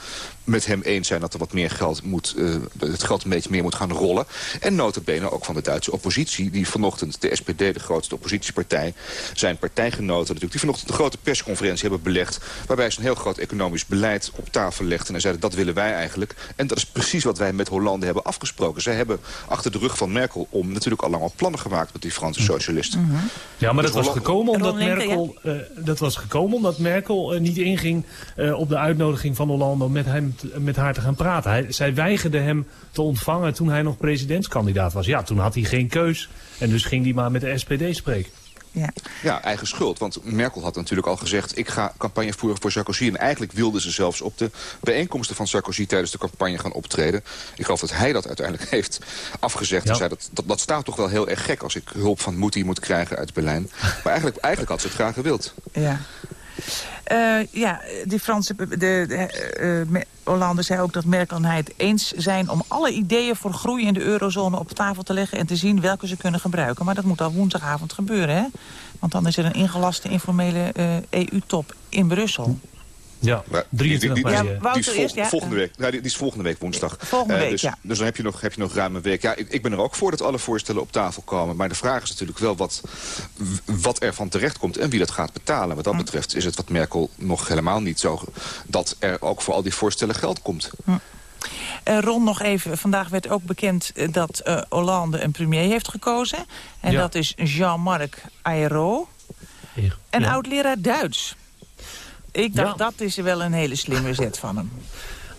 met hem eens zijn dat er wat meer geld moet, uh, het geld een beetje meer moet gaan rollen. En notabene ook van de Duitse oppositie, die vanochtend de SPD, de grootste oppositiepartij, zijn partijgenoten natuurlijk, die vanochtend een grote persconferentie hebben belegd, waarbij ze een heel groot economisch beleid op tafel legden en zeiden dat willen wij eigenlijk. En dat is precies wat wij met Hollande hebben afgesproken. Zij hebben achter de rug van Merkel om natuurlijk al lang al plannen gemaakt met die Franse socialisten. -hmm. Ja, maar dus dat, was gekomen omdat Merkel, uh, dat was gekomen omdat Merkel uh, niet inging uh, op de uitnodiging van Hollande om met hem met haar te gaan praten. Hij, zij weigerde hem te ontvangen toen hij nog presidentskandidaat was. Ja, toen had hij geen keus. En dus ging hij maar met de SPD spreken. Ja. ja, eigen schuld. Want Merkel had natuurlijk al gezegd... ik ga campagne voeren voor Sarkozy. En eigenlijk wilde ze zelfs op de bijeenkomsten van Sarkozy... tijdens de campagne gaan optreden. Ik geloof dat hij dat uiteindelijk heeft afgezegd. Ja. En zei dat, dat, dat staat toch wel heel erg gek... als ik hulp van Moetie moet krijgen uit Berlijn. Maar eigenlijk, eigenlijk had ze het graag gewild. Ja. Uh, ja, die Franse... De, de, uh, Hollande zei ook dat Merkel en hij het eens zijn... om alle ideeën voor groei in de eurozone op tafel te leggen... en te zien welke ze kunnen gebruiken. Maar dat moet al woensdagavond gebeuren, hè? Want dan is er een ingelaste informele EU-top in Brussel. Ja, 23 mei. Ja, die, Wouter is vol, eerst, ja. volgende week. Ja, die, die, is volgende week woensdag. Volgende week, uh, dus, ja. dus dan heb je, nog, heb je nog ruim een week. Ja, ik, ik ben er ook voor dat alle voorstellen op tafel komen. Maar de vraag is natuurlijk wel wat, wat er van terecht komt en wie dat gaat betalen. Wat dat Hm. betreft is het wat Merkel nog helemaal niet zo... dat er ook voor al die voorstellen geld komt. Hm. Uh, Ron, nog even. Vandaag werd ook bekend uh, dat uh, Hollande een premier heeft gekozen. En Ja. dat is Jean-Marc Ayrault. Een Ja. oud-leraar Duits. Ik dacht, Ja. dat is wel een hele slimme zet van hem.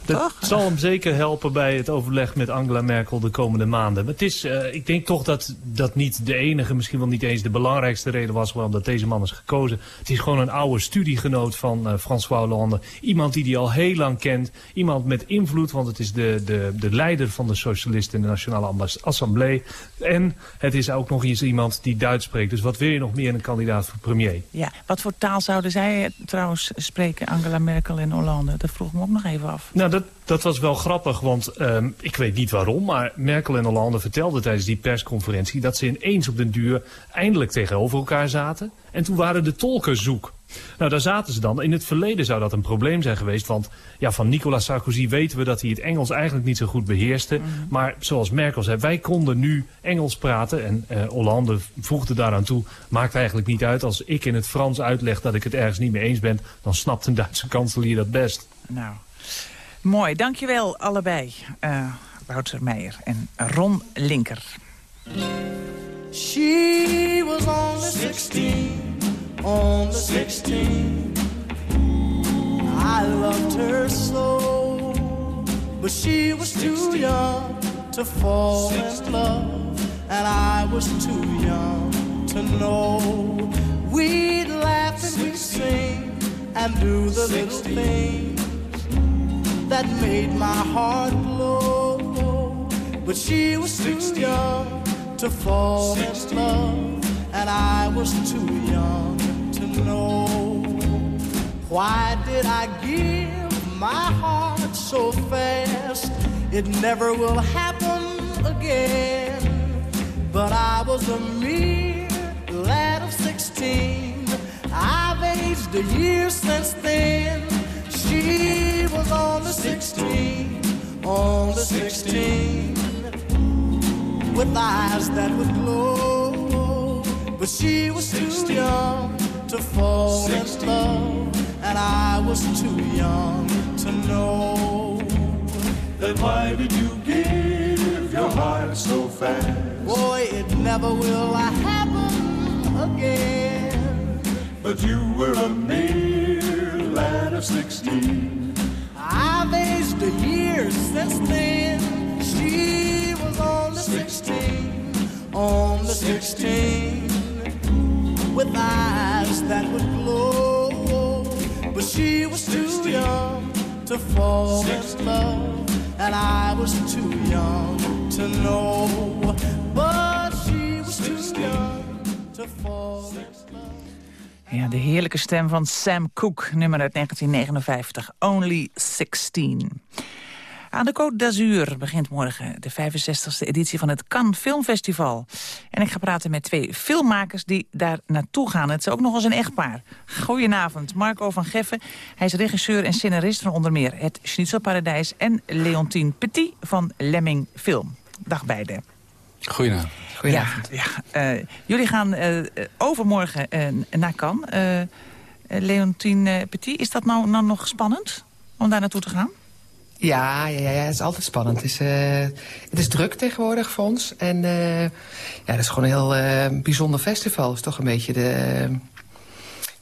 Dat Toch? zal hem zeker helpen bij het overleg met Angela Merkel de komende maanden. Maar het is, uh, ik denk toch dat dat niet de enige, misschien wel niet eens de belangrijkste reden was waarom dat deze man is gekozen. Het is gewoon een oude studiegenoot van uh, François Hollande. Iemand die hij al heel lang kent. Iemand met invloed, want het is de, de, de leider van de socialisten in de Nationale Assemblée. En het is ook nog eens iemand die Duits spreekt. Dus wat wil je nog meer in een kandidaat voor premier? Ja, wat voor taal zouden zij eh, trouwens spreken, Angela Merkel en Hollande? Dat vroeg me ook nog even af. Nou, dat, dat was wel grappig, want um, ik weet niet waarom... maar Merkel en Hollande vertelden tijdens die persconferentie... dat ze ineens op den duur eindelijk tegenover elkaar zaten... en toen waren de tolken zoek. Nou, daar zaten ze dan. In het verleden zou dat een probleem zijn geweest... want ja, van Nicolas Sarkozy weten we dat hij het Engels eigenlijk niet zo goed beheerste. Maar zoals Merkel zei, wij konden nu Engels praten... en uh, Hollande voegde daaraan toe... maakt eigenlijk niet uit als ik in het Frans uitleg dat ik het ergens niet mee eens ben... dan snapt een Duitse kanselier dat best. Nou, mooi. Dankjewel allebei. Uh, Wouter Meijer en Ron Linker. She was only 16, only 16. I loved her so, but she was too young to fall in love, and I was too young to know. We'd laugh and we'd sing and do the little things that made my heart glow, but she was too young to fall in love, and I was too young to know. Why did I give my heart so fast? It never will happen again. But I was a mere lad of sixteen. I've aged a year with eyes that would glow. But she was too young to fall in love, and I was too young to know. Then why did you give your heart so fast? Boy, it never will happen again. But you were a mere lad of sixteen. I've aged a year since then. She was only sixteen, only sixteen, with eyes that would glow. But she was too young to fall in love, and I was too young to know. But she was too young to fall in love. Ja, de heerlijke stem van Sam Cooke, nummer uit 1959, Only 16. Aan de Côte d'Azur begint morgen de 65e editie van het Cannes Filmfestival. En ik ga praten met twee filmmakers die daar naartoe gaan. Het is ook nog eens een echtpaar. Goedenavond, Marco van Geffen. Hij is regisseur en scenarist van onder meer Het Schnitzelparadijs... en Leontien Petit van Lemming Film. Dag beiden. Goedenavond. Goedenavond. Ja, ja, uh, jullie gaan uh, overmorgen uh, naar Cannes. Leontien Petit, is dat nou, nou nog spannend om daar naartoe te gaan? Ja, ja, ja, het is altijd spannend. Het is, het is druk tegenwoordig voor ons. En ja, dat is gewoon een heel bijzonder festival. Het is toch een beetje de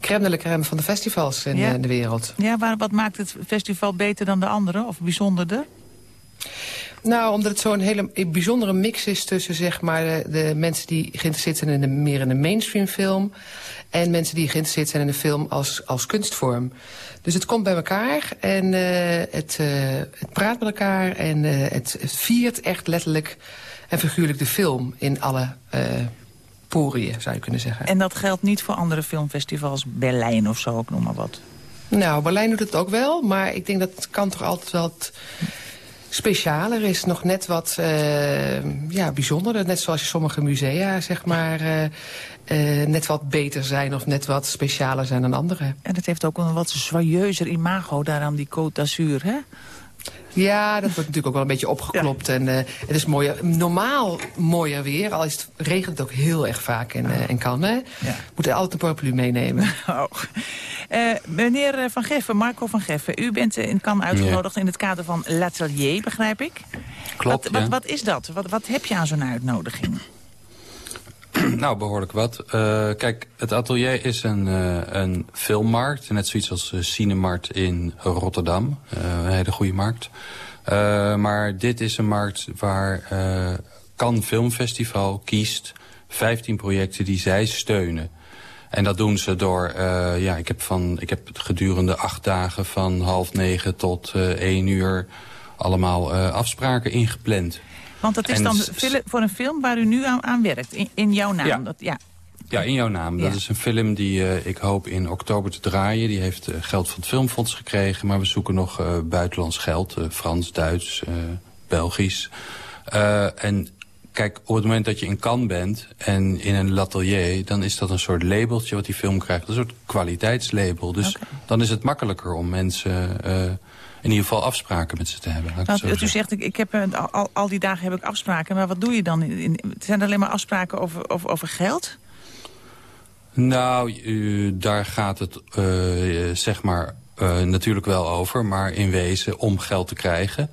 crème de la crème van de festivals in, ja. in de wereld. Ja, maar wat maakt het festival beter dan de andere of bijzonderder? Nou, omdat het zo'n hele bijzondere mix is tussen zeg maar, de, de mensen die geïnteresseerd zijn in de, meer in de mainstream film... en mensen die geïnteresseerd zijn in de film als, als kunstvorm. Dus het komt bij elkaar en uh, het, uh, het praat met elkaar en uh, het, het viert echt letterlijk en figuurlijk de film in alle poriën, zou je kunnen zeggen. En dat geldt niet voor andere filmfestivals, Berlijn of zo, ook noem maar wat? Nou, Berlijn doet het ook wel, maar ik denk dat het kan toch altijd wel... Het, specialer is. Nog net wat uh, ja, bijzonderder. Net zoals je sommige musea, zeg maar, uh, uh, net wat beter zijn of net wat specialer zijn dan andere. En het heeft ook een wat joyeuzer imago daar aan die Côte d'Azur, hè? Ja, dat wordt natuurlijk ook wel een beetje opgeklopt. Ja. En uh, het is mooier, normaal mooier weer. Al is het, regent het ook heel erg vaak in, uh, in Cannes. Ja. Moet altijd een paraplu meenemen. Oh. Uh, meneer Van Geffen, Marco van Geffen. U bent in Cannes uitgenodigd ja. in het kader van L'Atelier, begrijp ik? Klopt, wat, wat, wat, is dat? Wat, wat heb je aan zo'n uitnodiging? Nou, behoorlijk wat. Uh, kijk, het atelier is een, uh, een filmmarkt. Net zoiets als uh, Cinemart in Rotterdam. een hele goede markt. maar dit is een markt waar Cannes Filmfestival kiest 15 projecten die zij steunen. En dat doen ze door, ja, ik heb, van, ik heb gedurende acht dagen van half negen tot één uur allemaal afspraken ingepland. Want dat is dan voor een film waar u nu aan, aan werkt, in, in jouw naam. Ja. Dat, ja. ja, in jouw naam. Dat is een film die uh, ik hoop in oktober te draaien. Die heeft uh, geld van het Filmfonds gekregen. Maar we zoeken nog uh, buitenlands geld. Frans, Duits, Belgisch. en kijk, op het moment dat je in Cannes bent en in een atelier... dan is dat een soort labeltje wat die film krijgt. Een soort kwaliteitslabel. Dus okay. dan is het makkelijker om mensen in ieder geval afspraken met ze te hebben. Nou, u zegt, ik, ik heb, al, al die dagen heb ik afspraken, maar wat doe je dan? In, zijn er alleen maar afspraken over, over, over geld? Nou, uh, daar gaat het uh, zeg maar natuurlijk wel over, maar in wezen om geld te krijgen...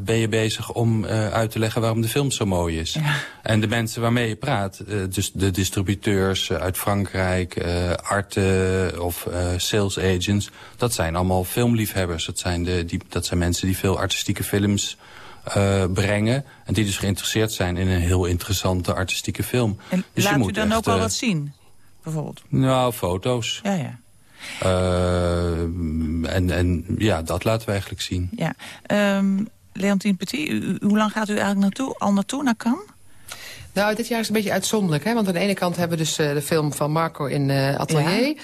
ben je bezig om uit te leggen waarom de film zo mooi is. Ja. En de mensen waarmee je praat, dus de distributeurs uit Frankrijk, arten of sales agents... dat zijn allemaal filmliefhebbers. Dat zijn, de, die, dat zijn mensen die veel artistieke films brengen. En die dus geïnteresseerd zijn in een heel interessante artistieke film. En dus laat je u moet dan echt, ook al wat zien, bijvoorbeeld? Nou, foto's. Ja, ja. Uh, en, en ja, dat laten we eigenlijk zien. Ja. Um, Leontien Petit, u, hoe lang gaat u eigenlijk naartoe, al naartoe naar Cannes? Nou, dit jaar is een beetje uitzonderlijk. Hè? Want aan de ene kant hebben we dus uh, de film van Marco in uh, Atelier. Ja.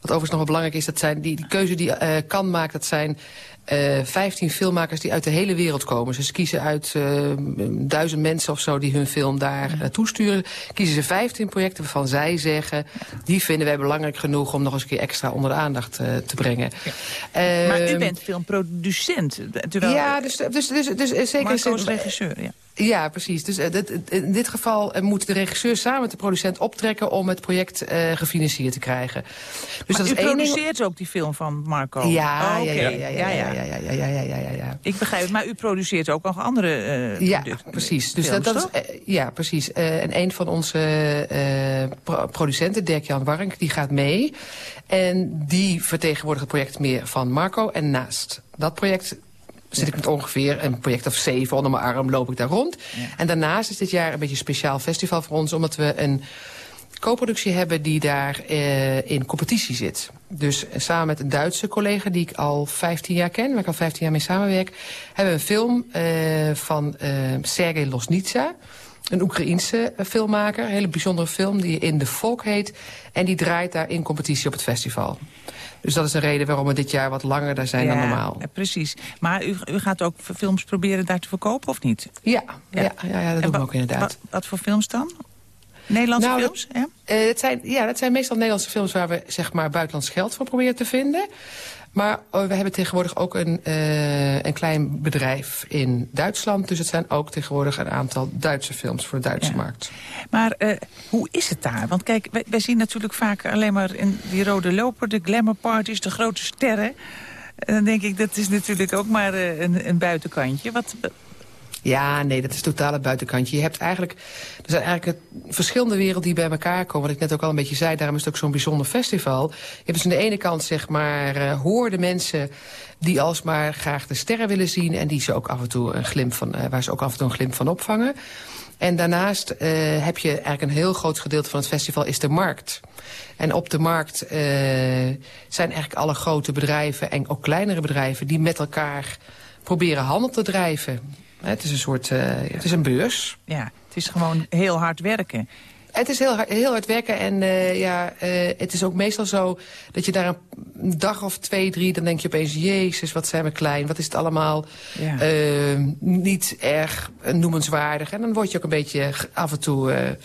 Wat overigens nog wel belangrijk is, dat zijn die, die keuze die uh, kan maakt, dat zijn 15 uh, filmmakers die uit de hele wereld komen. Dus ze kiezen uit uh, duizend mensen of zo die hun film daar naartoe sturen. Kiezen ze 15 projecten waarvan zij zeggen... die vinden wij belangrijk genoeg om nog eens een keer extra onder de aandacht te brengen. Ja. maar u bent filmproducent. Terwijl... Ja, dus, dus, dus, dus, zeker... Marco is regisseur, ja. Ja, precies. Dus in dit geval moet de regisseur samen met de producent optrekken... om het project uh, gefinancierd te krijgen. Dus maar dat u is produceert ding... ook die film van Marco? Ja, oh, okay. ja, ja, ja, ja, ja, ja, ja, ja, ja, ja, ja. Ik begrijp het, maar u produceert ook nog andere Ja, precies. Dus films, dat, dat is, ja, precies. en een van onze pro producenten, Dirk-Jan Warnk, die gaat mee. En die vertegenwoordigt het project meer van Marco. En naast dat project zit ik met ongeveer een project of zeven onder mijn arm, loop ik daar rond. Ja. En daarnaast is dit jaar een beetje een speciaal festival voor ons, omdat we een co-productie hebben die daar uh, in competitie zit. Dus samen met een Duitse collega die ik al 15 jaar ken, waar ik al 15 jaar mee samenwerk, hebben we een film uh, van uh, Sergej Losnitsa. Een Oekraïense filmmaker, een hele bijzondere film die In de Volk heet. En die draait daar in competitie op het festival. Dus dat is de reden waarom we dit jaar wat langer daar zijn ja, dan normaal. Ja, precies. Maar u, u gaat ook films proberen daar te verkopen, of niet? Ja, ja. ja, ja, dat doen we ook inderdaad. Wat, wat voor films dan? Nederlandse nou, films? Ja? Uh, het zijn, ja, dat zijn meestal Nederlandse films waar we zeg maar, buitenlands geld voor proberen te vinden. Maar uh, we hebben tegenwoordig ook een, uh, een klein bedrijf in Duitsland. Dus het zijn ook tegenwoordig een aantal Duitse films voor de Duitse ja. markt. Maar uh, hoe is het daar? Want kijk, wij, wij, zien natuurlijk vaak alleen maar in die rode loper... de glamour parties, de grote sterren. En dan denk ik, dat is natuurlijk ook maar een, een buitenkantje. Wat... Ja, nee, dat is totaal het buitenkantje. Je hebt eigenlijk, er zijn eigenlijk verschillende werelden die bij elkaar komen. Wat ik net ook al een beetje zei, daarom is het ook zo'n bijzonder festival. Je hebt dus aan de ene kant, zeg maar, uh, hoorde mensen die alsmaar graag de sterren willen zien... en die ze ook af en toe een glimp van, uh, waar ze ook af en toe een glimp van opvangen. En daarnaast uh, heb je eigenlijk een heel groot gedeelte van het festival is de markt. En op de markt zijn eigenlijk alle grote bedrijven en ook kleinere bedrijven... die met elkaar proberen handel te drijven. Het is een soort, uh, het is een beurs. Ja, het is gewoon heel hard werken. Het is heel hard, heel hard werken en uh, ja, uh, het is ook meestal zo dat je daar een dag of twee, drie... dan denk je opeens, jezus, wat zijn we klein, wat is het allemaal ja. niet erg noemenswaardig. En dan word je ook een beetje af en toe...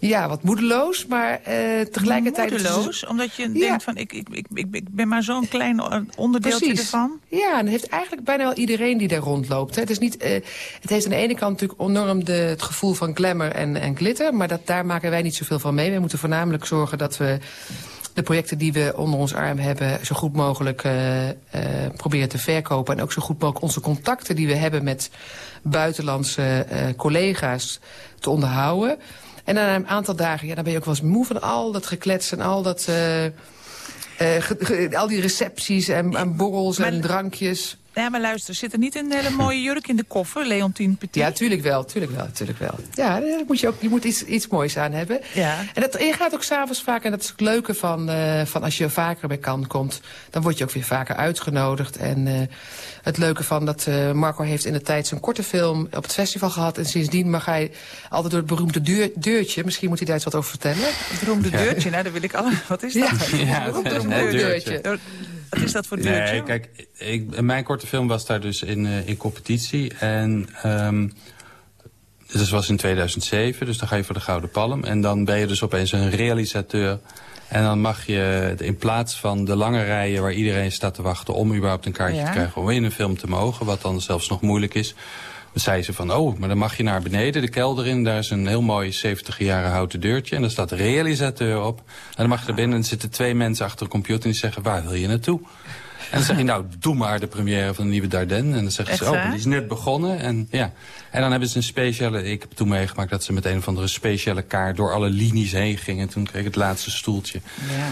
Ja, wat moedeloos, maar uh, tegelijkertijd... Moedeloos? Dus... Omdat je ja. denkt van, ik, ik, ik, ik ben maar zo'n klein Precies. ervan? Ja, en dat heeft eigenlijk bijna wel iedereen die daar rondloopt. Hè. Het, is niet, uh, het heeft aan de ene kant natuurlijk enorm de, het gevoel van glamour en, en glitter... maar dat, daar maken wij niet zoveel van mee. Wij moeten voornamelijk zorgen dat we de projecten die we onder ons arm hebben... zo goed mogelijk uh, uh, proberen te verkopen. En ook zo goed mogelijk onze contacten die we hebben met buitenlandse uh, collega's te onderhouden... En na een aantal dagen, ja, dan ben je ook wel eens moe van al dat geklets en al dat... Uh, ge, ge, al die recepties en, en borrels maar, en drankjes. Ja, maar luister, zit er niet een hele mooie jurk in de koffer, Leontien Petit? Ja, tuurlijk wel, tuurlijk wel, tuurlijk wel. Ja, daar moet je, ook, je moet iets, iets moois aan hebben. Ja. En dat, je gaat ook s'avonds vaak, en dat is het leuke van, uh, van als je vaker bij kan komt... dan word je ook weer vaker uitgenodigd. En uh, het leuke van dat uh, Marco heeft in de tijd zijn korte film op het festival gehad... en sindsdien mag hij altijd door het beroemde deur, deurtje... misschien moet hij daar iets wat over vertellen. Het beroemde ja. deurtje, nou, dat wil ik al... Wat is dat? Ja, ja het beroemde deurtje. deurtje. Wat is dat voor deurtje? Nee, kijk, ik, mijn korte film was daar dus in, uh, in competitie. En um, dat was in 2007, dus dan ga je voor de Gouden Palm. En dan ben je dus opeens een realisateur. En dan mag je in plaats van de lange rijen waar iedereen staat te wachten... om überhaupt een kaartje ja. te krijgen om in een film te mogen... wat dan zelfs nog moeilijk is... Zei ze van, oh, maar dan mag je naar beneden, de kelder in. Daar is een heel mooi 70 jaren houten deurtje. En daar staat realisateur op. En dan mag je er binnen en zitten twee mensen achter de computer... en die zeggen, waar wil je naartoe? En dan zeg je, nou, doe maar de première van de nieuwe Dardenne. En dan zeggen ze, oh, die is net begonnen. En, ja. en dan hebben ze een speciale... Ik heb toen meegemaakt dat ze met een of andere speciale kaart... door alle linies heen gingen. En toen kreeg ik het laatste stoeltje. Ja.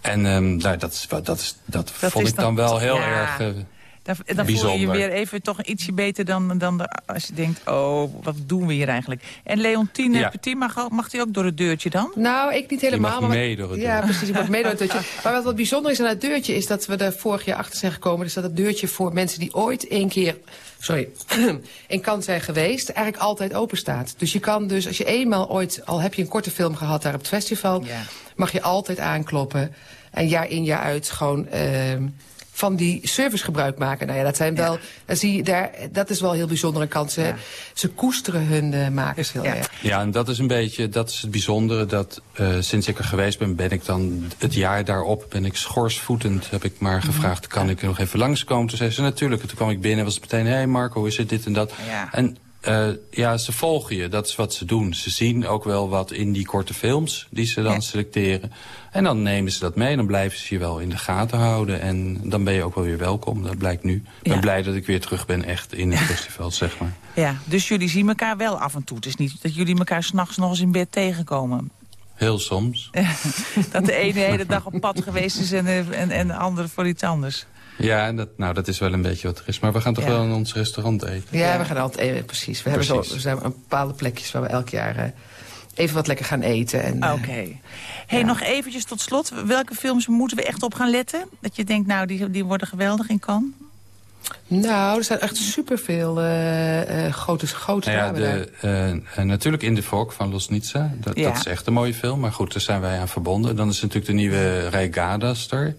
En um, nou, dat, dat, dat, dat vond is ik dan, dan wel heel ja. erg... Uh, dan, voel je je weer even toch ietsje beter dan, dan de, als je denkt... oh, wat doen we hier eigenlijk? En Leontine ja. Petit, mag, mag die ook door het deurtje dan? Nou, ik niet helemaal. Mag maar mee door het deurtje. Ja, precies, die mag mee door het deurtje. Maar wat, wat bijzonder is aan het deurtje... is dat we er vorig jaar achter zijn gekomen... is dat het deurtje voor mensen die ooit één keer... sorry, in Cannes zijn geweest... eigenlijk altijd open staat. Dus je kan dus, als je eenmaal ooit... al heb je een korte film gehad daar op het festival... Ja. mag je altijd aankloppen. En jaar in, jaar uit gewoon... Uh, van die service gebruik maken. Nou ja, dat zijn wel, zie je, daar, dat is wel heel bijzondere kansen. Ze koesteren hun uh, makers heel erg. Ja, en dat is een beetje, dat is het bijzondere, dat uh, sinds ik er geweest ben, ben ik dan het jaar daarop, ben ik schorsvoetend, heb ik maar gevraagd, kan ik nog even langskomen? Toen zei ze, natuurlijk. En toen kwam ik binnen en was het meteen, hé hey Marco, hoe is het, dit en dat. En uh, ja, ze volgen je. Dat is wat ze doen. Ze zien ook wel wat in die korte films die ze dan selecteren. En dan nemen ze dat mee en dan blijven ze je wel in de gaten houden. En dan ben je ook wel weer welkom. Dat blijkt nu. Ik ben blij dat ik weer terug ben echt in het festival, zeg maar. Ja, dus jullie zien elkaar wel af en toe. Het is niet dat jullie elkaar s'nachts nog eens in bed tegenkomen. Heel soms. dat de ene hele dag op pad geweest is en, en, en de andere voor iets anders. Ja, dat, nou, dat is wel een beetje wat er is. Maar we gaan toch wel in ons restaurant eten? Ja, we gaan altijd eten, precies. We hebben zo we zijn een bepaalde plekjes waar we elk jaar uh, even wat lekker gaan eten. Uh, Oké. Okay. Hey, nog eventjes tot slot. Welke films moeten we echt op gaan letten? Dat je denkt, nou, die, die worden geweldig in Cannes? Nou, er zijn echt superveel uh, uh, grote, grote nou ja, de, uh, Natuurlijk In de Volk van Los Nitsa. Dat, ja. dat, is echt een mooie film. Maar goed, daar zijn wij aan verbonden. Dan is natuurlijk de nieuwe Reigadas er.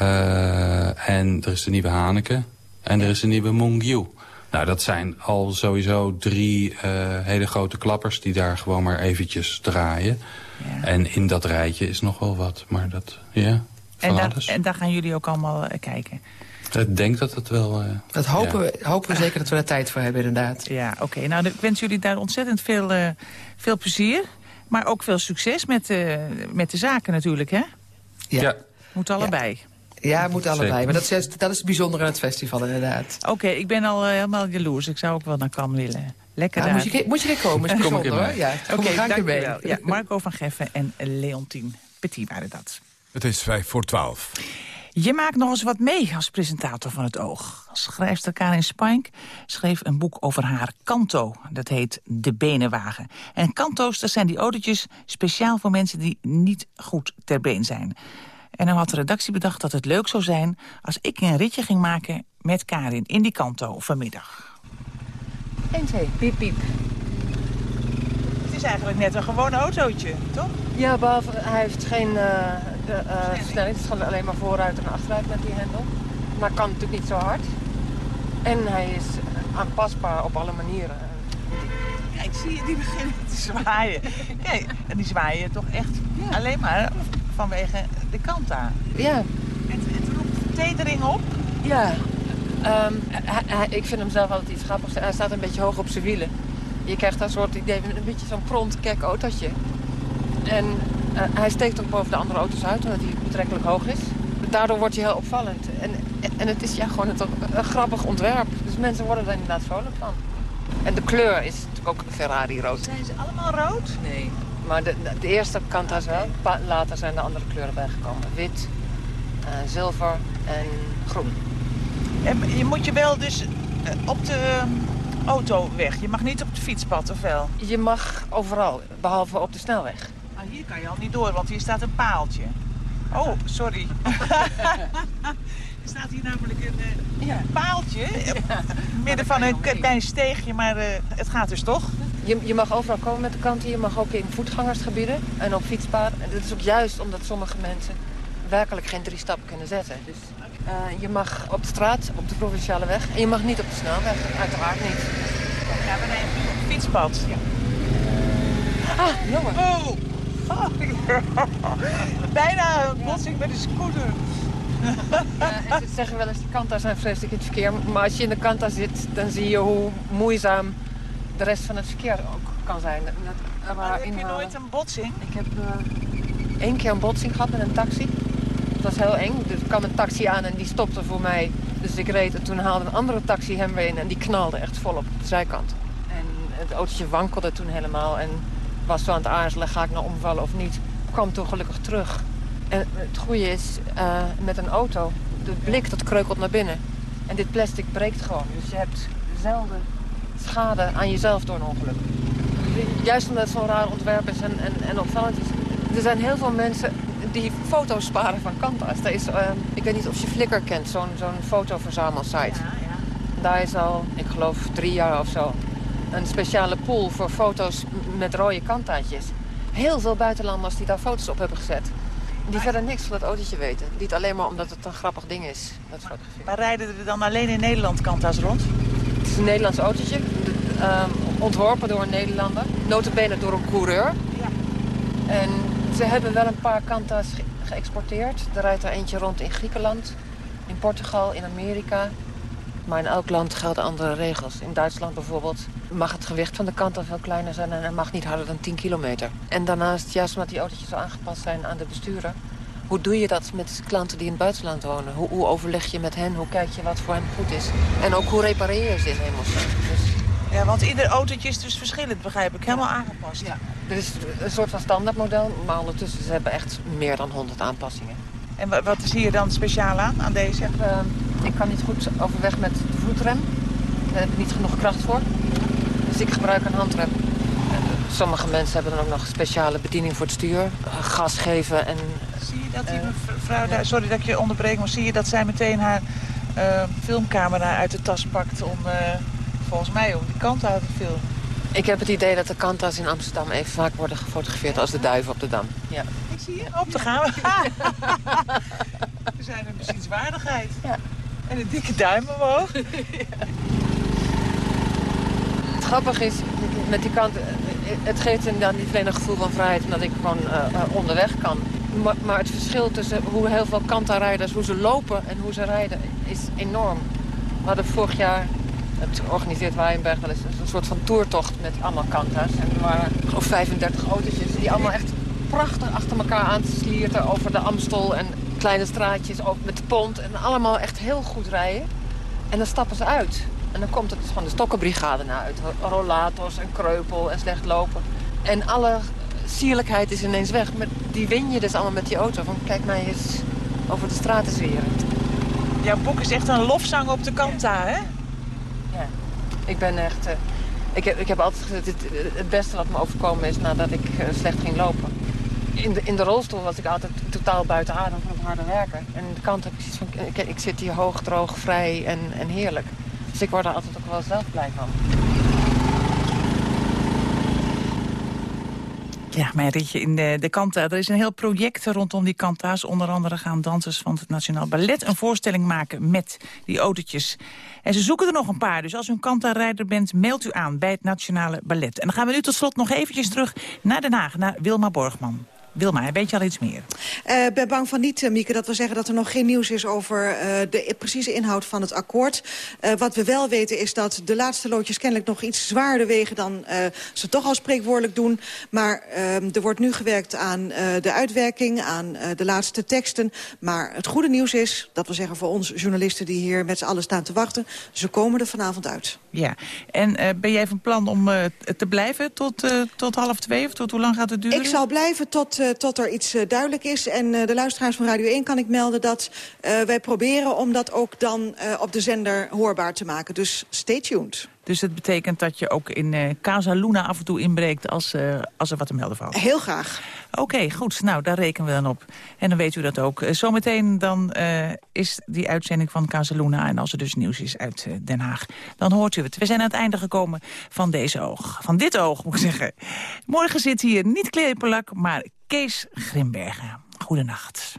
Uh, en er is de nieuwe Haneke. En er is de nieuwe Mungyu. Nou, dat zijn al sowieso drie uh, hele grote klappers... die daar gewoon maar eventjes draaien. Ja. En in dat rijtje is nog wel wat. Maar dat, ja, en, da en daar gaan jullie ook allemaal uh, kijken? Ik denk dat het wel... Uh, dat hopen, ja. we, hopen we zeker dat we er tijd voor hebben, inderdaad. Ja, oké. Okay. Nou, ik wens jullie daar ontzettend veel, uh, veel plezier. Maar ook veel succes met, uh, met de zaken natuurlijk, hè? Ja. ja. Moet allebei. Ja. Het moet allebei. Maar dat is, dat is het bijzondere aan het festival, inderdaad. Oké, okay, ik ben al uh, helemaal jaloers. Ik zou ook wel naar Cannes willen. Lekker ja, daar. Moet je, moet je er komen, is bijzonder hoor. Ja, Oké, okay, dank je wel. Ja, Marco van Geffen en Leontien Petit waren dat. Het is vijf voor twaalf. Je maakt nog eens wat mee als presentator van het Oog. Schrijfster Karin Spink schreef een boek over haar kanto. Dat heet De Benenwagen. En kanto's, dat zijn die autootjes speciaal voor mensen die niet goed ter been zijn. En dan had de redactie bedacht dat het leuk zou zijn... als ik een ritje ging maken met Karin in die kanto vanmiddag. 1, 2, piep, piep. Het is eigenlijk net een gewoon autootje, toch? Ja, behalve hij heeft geen uh, de, uh, versnelling. Het gaat alleen maar vooruit en achteruit met die hendel. Maar kan natuurlijk niet zo hard. En hij is aanpasbaar op alle manieren. Kijk, zie je, die beginnen te zwaaien. Kijk, en die zwaaien toch echt ja. alleen maar vanwege de kanta. Ja. En, en toen vertedering op? Ja. Um, hij, hij, ik vind hem zelf altijd iets grappigs. Hij staat een beetje hoog op zijn wielen. Je krijgt een soort idee met een beetje zo'n pront, kek autootje. En uh, hij steekt ook boven de andere auto's uit, omdat hij betrekkelijk hoog is. Daardoor wordt hij heel opvallend. En, en het is ja, gewoon een, een grappig ontwerp. Dus mensen worden er inderdaad vrolijk van. En de kleur is natuurlijk ook Ferrari rood. Zijn ze allemaal rood? Nee. Maar de, de eerste kant was wel. Later zijn de andere kleuren bijgekomen. Wit, uh, zilver en groen. En je moet je wel dus uh, op de uh, autoweg. Je mag niet op het fietspad, of wel? Je mag overal, behalve op de snelweg. Maar hier kan je al niet door, want hier staat een paaltje. Oh, sorry. er staat hier namelijk een uh, ja. paaltje. Ja. Midden van een klein steegje, maar uh, het gaat dus toch? Je, je mag overal komen met de kanten. Je mag ook in voetgangersgebieden en op fietspaden. En dat is ook juist omdat sommige mensen werkelijk geen drie stappen kunnen zetten. Dus uh, je mag op de straat, op de provinciale weg. En je mag niet op de snelweg, uiteraard niet. Ja, we nemen nu op het fietspad. Ja. Ah, jongen. Oh! oh Bijna een botsing met een scooter. Ja, ze zeggen wel eens, de kanta zijn vreselijk in het verkeer. Maar als je in de kanta zit, dan zie je hoe moeizaam de rest van het verkeer ook kan zijn. Dat, maar heb je nooit een botsing? Ik heb uh, één keer een botsing gehad met een taxi. Dat was heel eng. Er kwam een taxi aan en die stopte voor mij. Dus ik reed en toen haalde een andere taxi hem weer in en die knalde echt vol op de zijkant. En het autootje wankelde toen helemaal en was zo aan het aarzelen, ga ik nou omvallen of niet. Kwam toen gelukkig terug. En het goede is, uh, met een auto, de blik dat kreukelt naar binnen. En dit plastic breekt gewoon. Dus je hebt dezelfde schade aan jezelf door een ongeluk. Juist omdat het zo'n raar ontwerp is en, en, en opvallend is. Er zijn heel veel mensen die foto's sparen van Canvas. Er is, uh, ik weet niet of je Flickr kent, zo'n zo'n fotoverzamelsite. Ja, ja. Daar is al, ik geloof drie jaar of zo, een speciale pool voor foto's met rode kantaatjes. Heel veel buitenlanders die daar foto's op hebben gezet. Die verder niks van dat autootje weten. Niet alleen maar omdat het een grappig ding is. Dat Maar rijden er dan alleen in Nederland kanta's rond? Het is een Nederlands autootje. Ehm, ontworpen door een Nederlander. Notabene door een coureur. Ja. En ze hebben wel een paar kanta's geëxporteerd. Er rijdt er eentje rond in Griekenland, in Portugal, in Amerika. Maar in elk land gelden andere regels. In Duitsland bijvoorbeeld mag het gewicht van de kanta veel kleiner zijn... en mag niet harder dan 10 kilometer. En daarnaast, juist omdat die autootjes zo aangepast zijn aan de bestuurder... hoe doe je dat met klanten die in het buitenland wonen? Hoe, hoe overleg je met hen? Hoe kijk je wat voor hen goed is? En ook hoe repareer je ze in hemelsnaam? Dus... Ja, want ieder autootje is dus verschillend, begrijp ik. Helemaal aangepast. Ja. Er is een soort van standaardmodel, maar ondertussen ze hebben echt meer dan 100 aanpassingen. En wat is hier dan speciaal aan, aan deze? Ik, uh, ik kan niet goed overweg met de voetrem. Daar heb ik niet genoeg kracht voor. Dus ik gebruik een handrem. En sommige mensen hebben dan ook nog speciale bediening voor het stuur. Gas geven en... Dat die mevrouw daar... Sorry dat ik je onderbreek, maar zie je dat zij meteen haar uh, filmcamera uit de tas pakt... om uh, volgens mij om die kant uit te filmen? Ik heb het idee dat de kanta's in Amsterdam even vaak worden gefotografeerd als de duiven op de Dam. Ja. Ik zie je, op te gaan. We zijn een bezienswaardigheid. Ja. En een dikke duim omhoog. ja. Het grappige is, met die kant, het geeft dan niet alleen een gevoel van vrijheid... omdat ik gewoon uh, onderweg kan. Maar, het verschil tussen hoe heel veel kanta-rijders, hoe ze lopen en hoe ze rijden, is enorm. We hadden vorig jaar het organiseert Waaienberg wel eens een soort van toertocht met allemaal kanta's. En er waren geloof 35 autootjes die allemaal echt prachtig achter elkaar aan over de Amstel en kleine straatjes ook met de pont. En allemaal echt heel goed rijden. En dan stappen ze uit. En dan komt het van de stokkenbrigade naar uit. Rollators en kreupel en slecht lopen. En alle sierlijkheid is ineens weg. Met, die win je dus allemaal met die auto. Van kijk mij eens over de straten zweren. Jouw boek is echt een lofzang op de kanta, hè? Ik ben echt... Uh, ik, heb, ik heb altijd gezegd, het, het beste wat me overkomen is nadat ik uh, slecht ging lopen. In de, in de rolstoel was ik altijd totaal buiten adem van het harde werken. En de kant heb ik zoiets van, ik, ik zit hier hoog, droog, vrij en, en heerlijk. Dus ik word er altijd ook wel zelf blij van. Ja, mijn ritje in de, de Kanta. Er is een heel project rondom die Kanta's. Onder andere gaan dansers van het Nationaal Ballet een voorstelling maken met die autootjes. En ze zoeken er nog een paar. Dus als u een Kanta-rijder bent, mailt u aan bij het Nationale Ballet. En dan gaan we nu tot slot nog eventjes terug naar Den Haag, naar Wilma Borgman. Wilma, weet je al iets meer? Ik uh, ben bang van niet, Mieke, dat we zeggen dat er nog geen nieuws is... over uh, de precieze inhoud van het akkoord. Wat we wel weten is dat de laatste loodjes kennelijk nog iets zwaarder wegen... dan ze toch al spreekwoordelijk doen. Maar er wordt nu gewerkt aan de uitwerking, aan de laatste teksten. Maar het goede nieuws is, dat we zeggen voor ons journalisten... die hier met z'n allen staan te wachten, ze komen er vanavond uit. Ja, en ben jij van plan om te blijven tot, tot half twee? Of tot hoe lang gaat het duren? Ik zal blijven tot uh, tot er iets uh, duidelijk is. En uh, de luisteraars van Radio 1 kan ik melden dat wij proberen... om dat ook dan op de zender hoorbaar te maken. Dus stay tuned. Dus het betekent dat je ook in Casa Luna af en toe inbreekt als, als er wat te melden valt? Heel graag. Oké, goed. Nou, daar rekenen we dan op. En dan weet u dat ook. Uh, zometeen dan is die uitzending van Casa Luna. En als er dus nieuws is uit Den Haag, dan hoort u het. We zijn aan het einde gekomen van deze oog. Van dit oog, moet ik zeggen. Morgen zit hier niet Kleepelak, maar Kees Grimbergen. Goedenacht.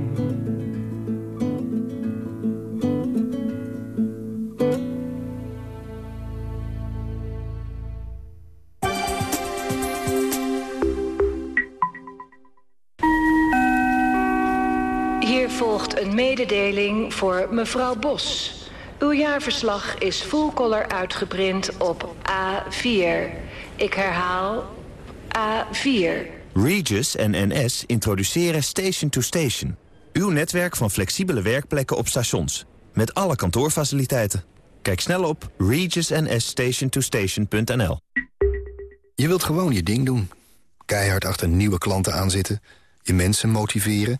Mededeling voor mevrouw Bos. Uw jaarverslag is full color uitgeprint op A4. Ik herhaal A4. Regis en NS introduceren Station to Station. Uw netwerk van flexibele werkplekken op stations. Met alle kantoorfaciliteiten. Kijk snel op regisnsstationtostation.nl Je wilt gewoon je ding doen. Keihard achter nieuwe klanten aanzitten. Je mensen motiveren.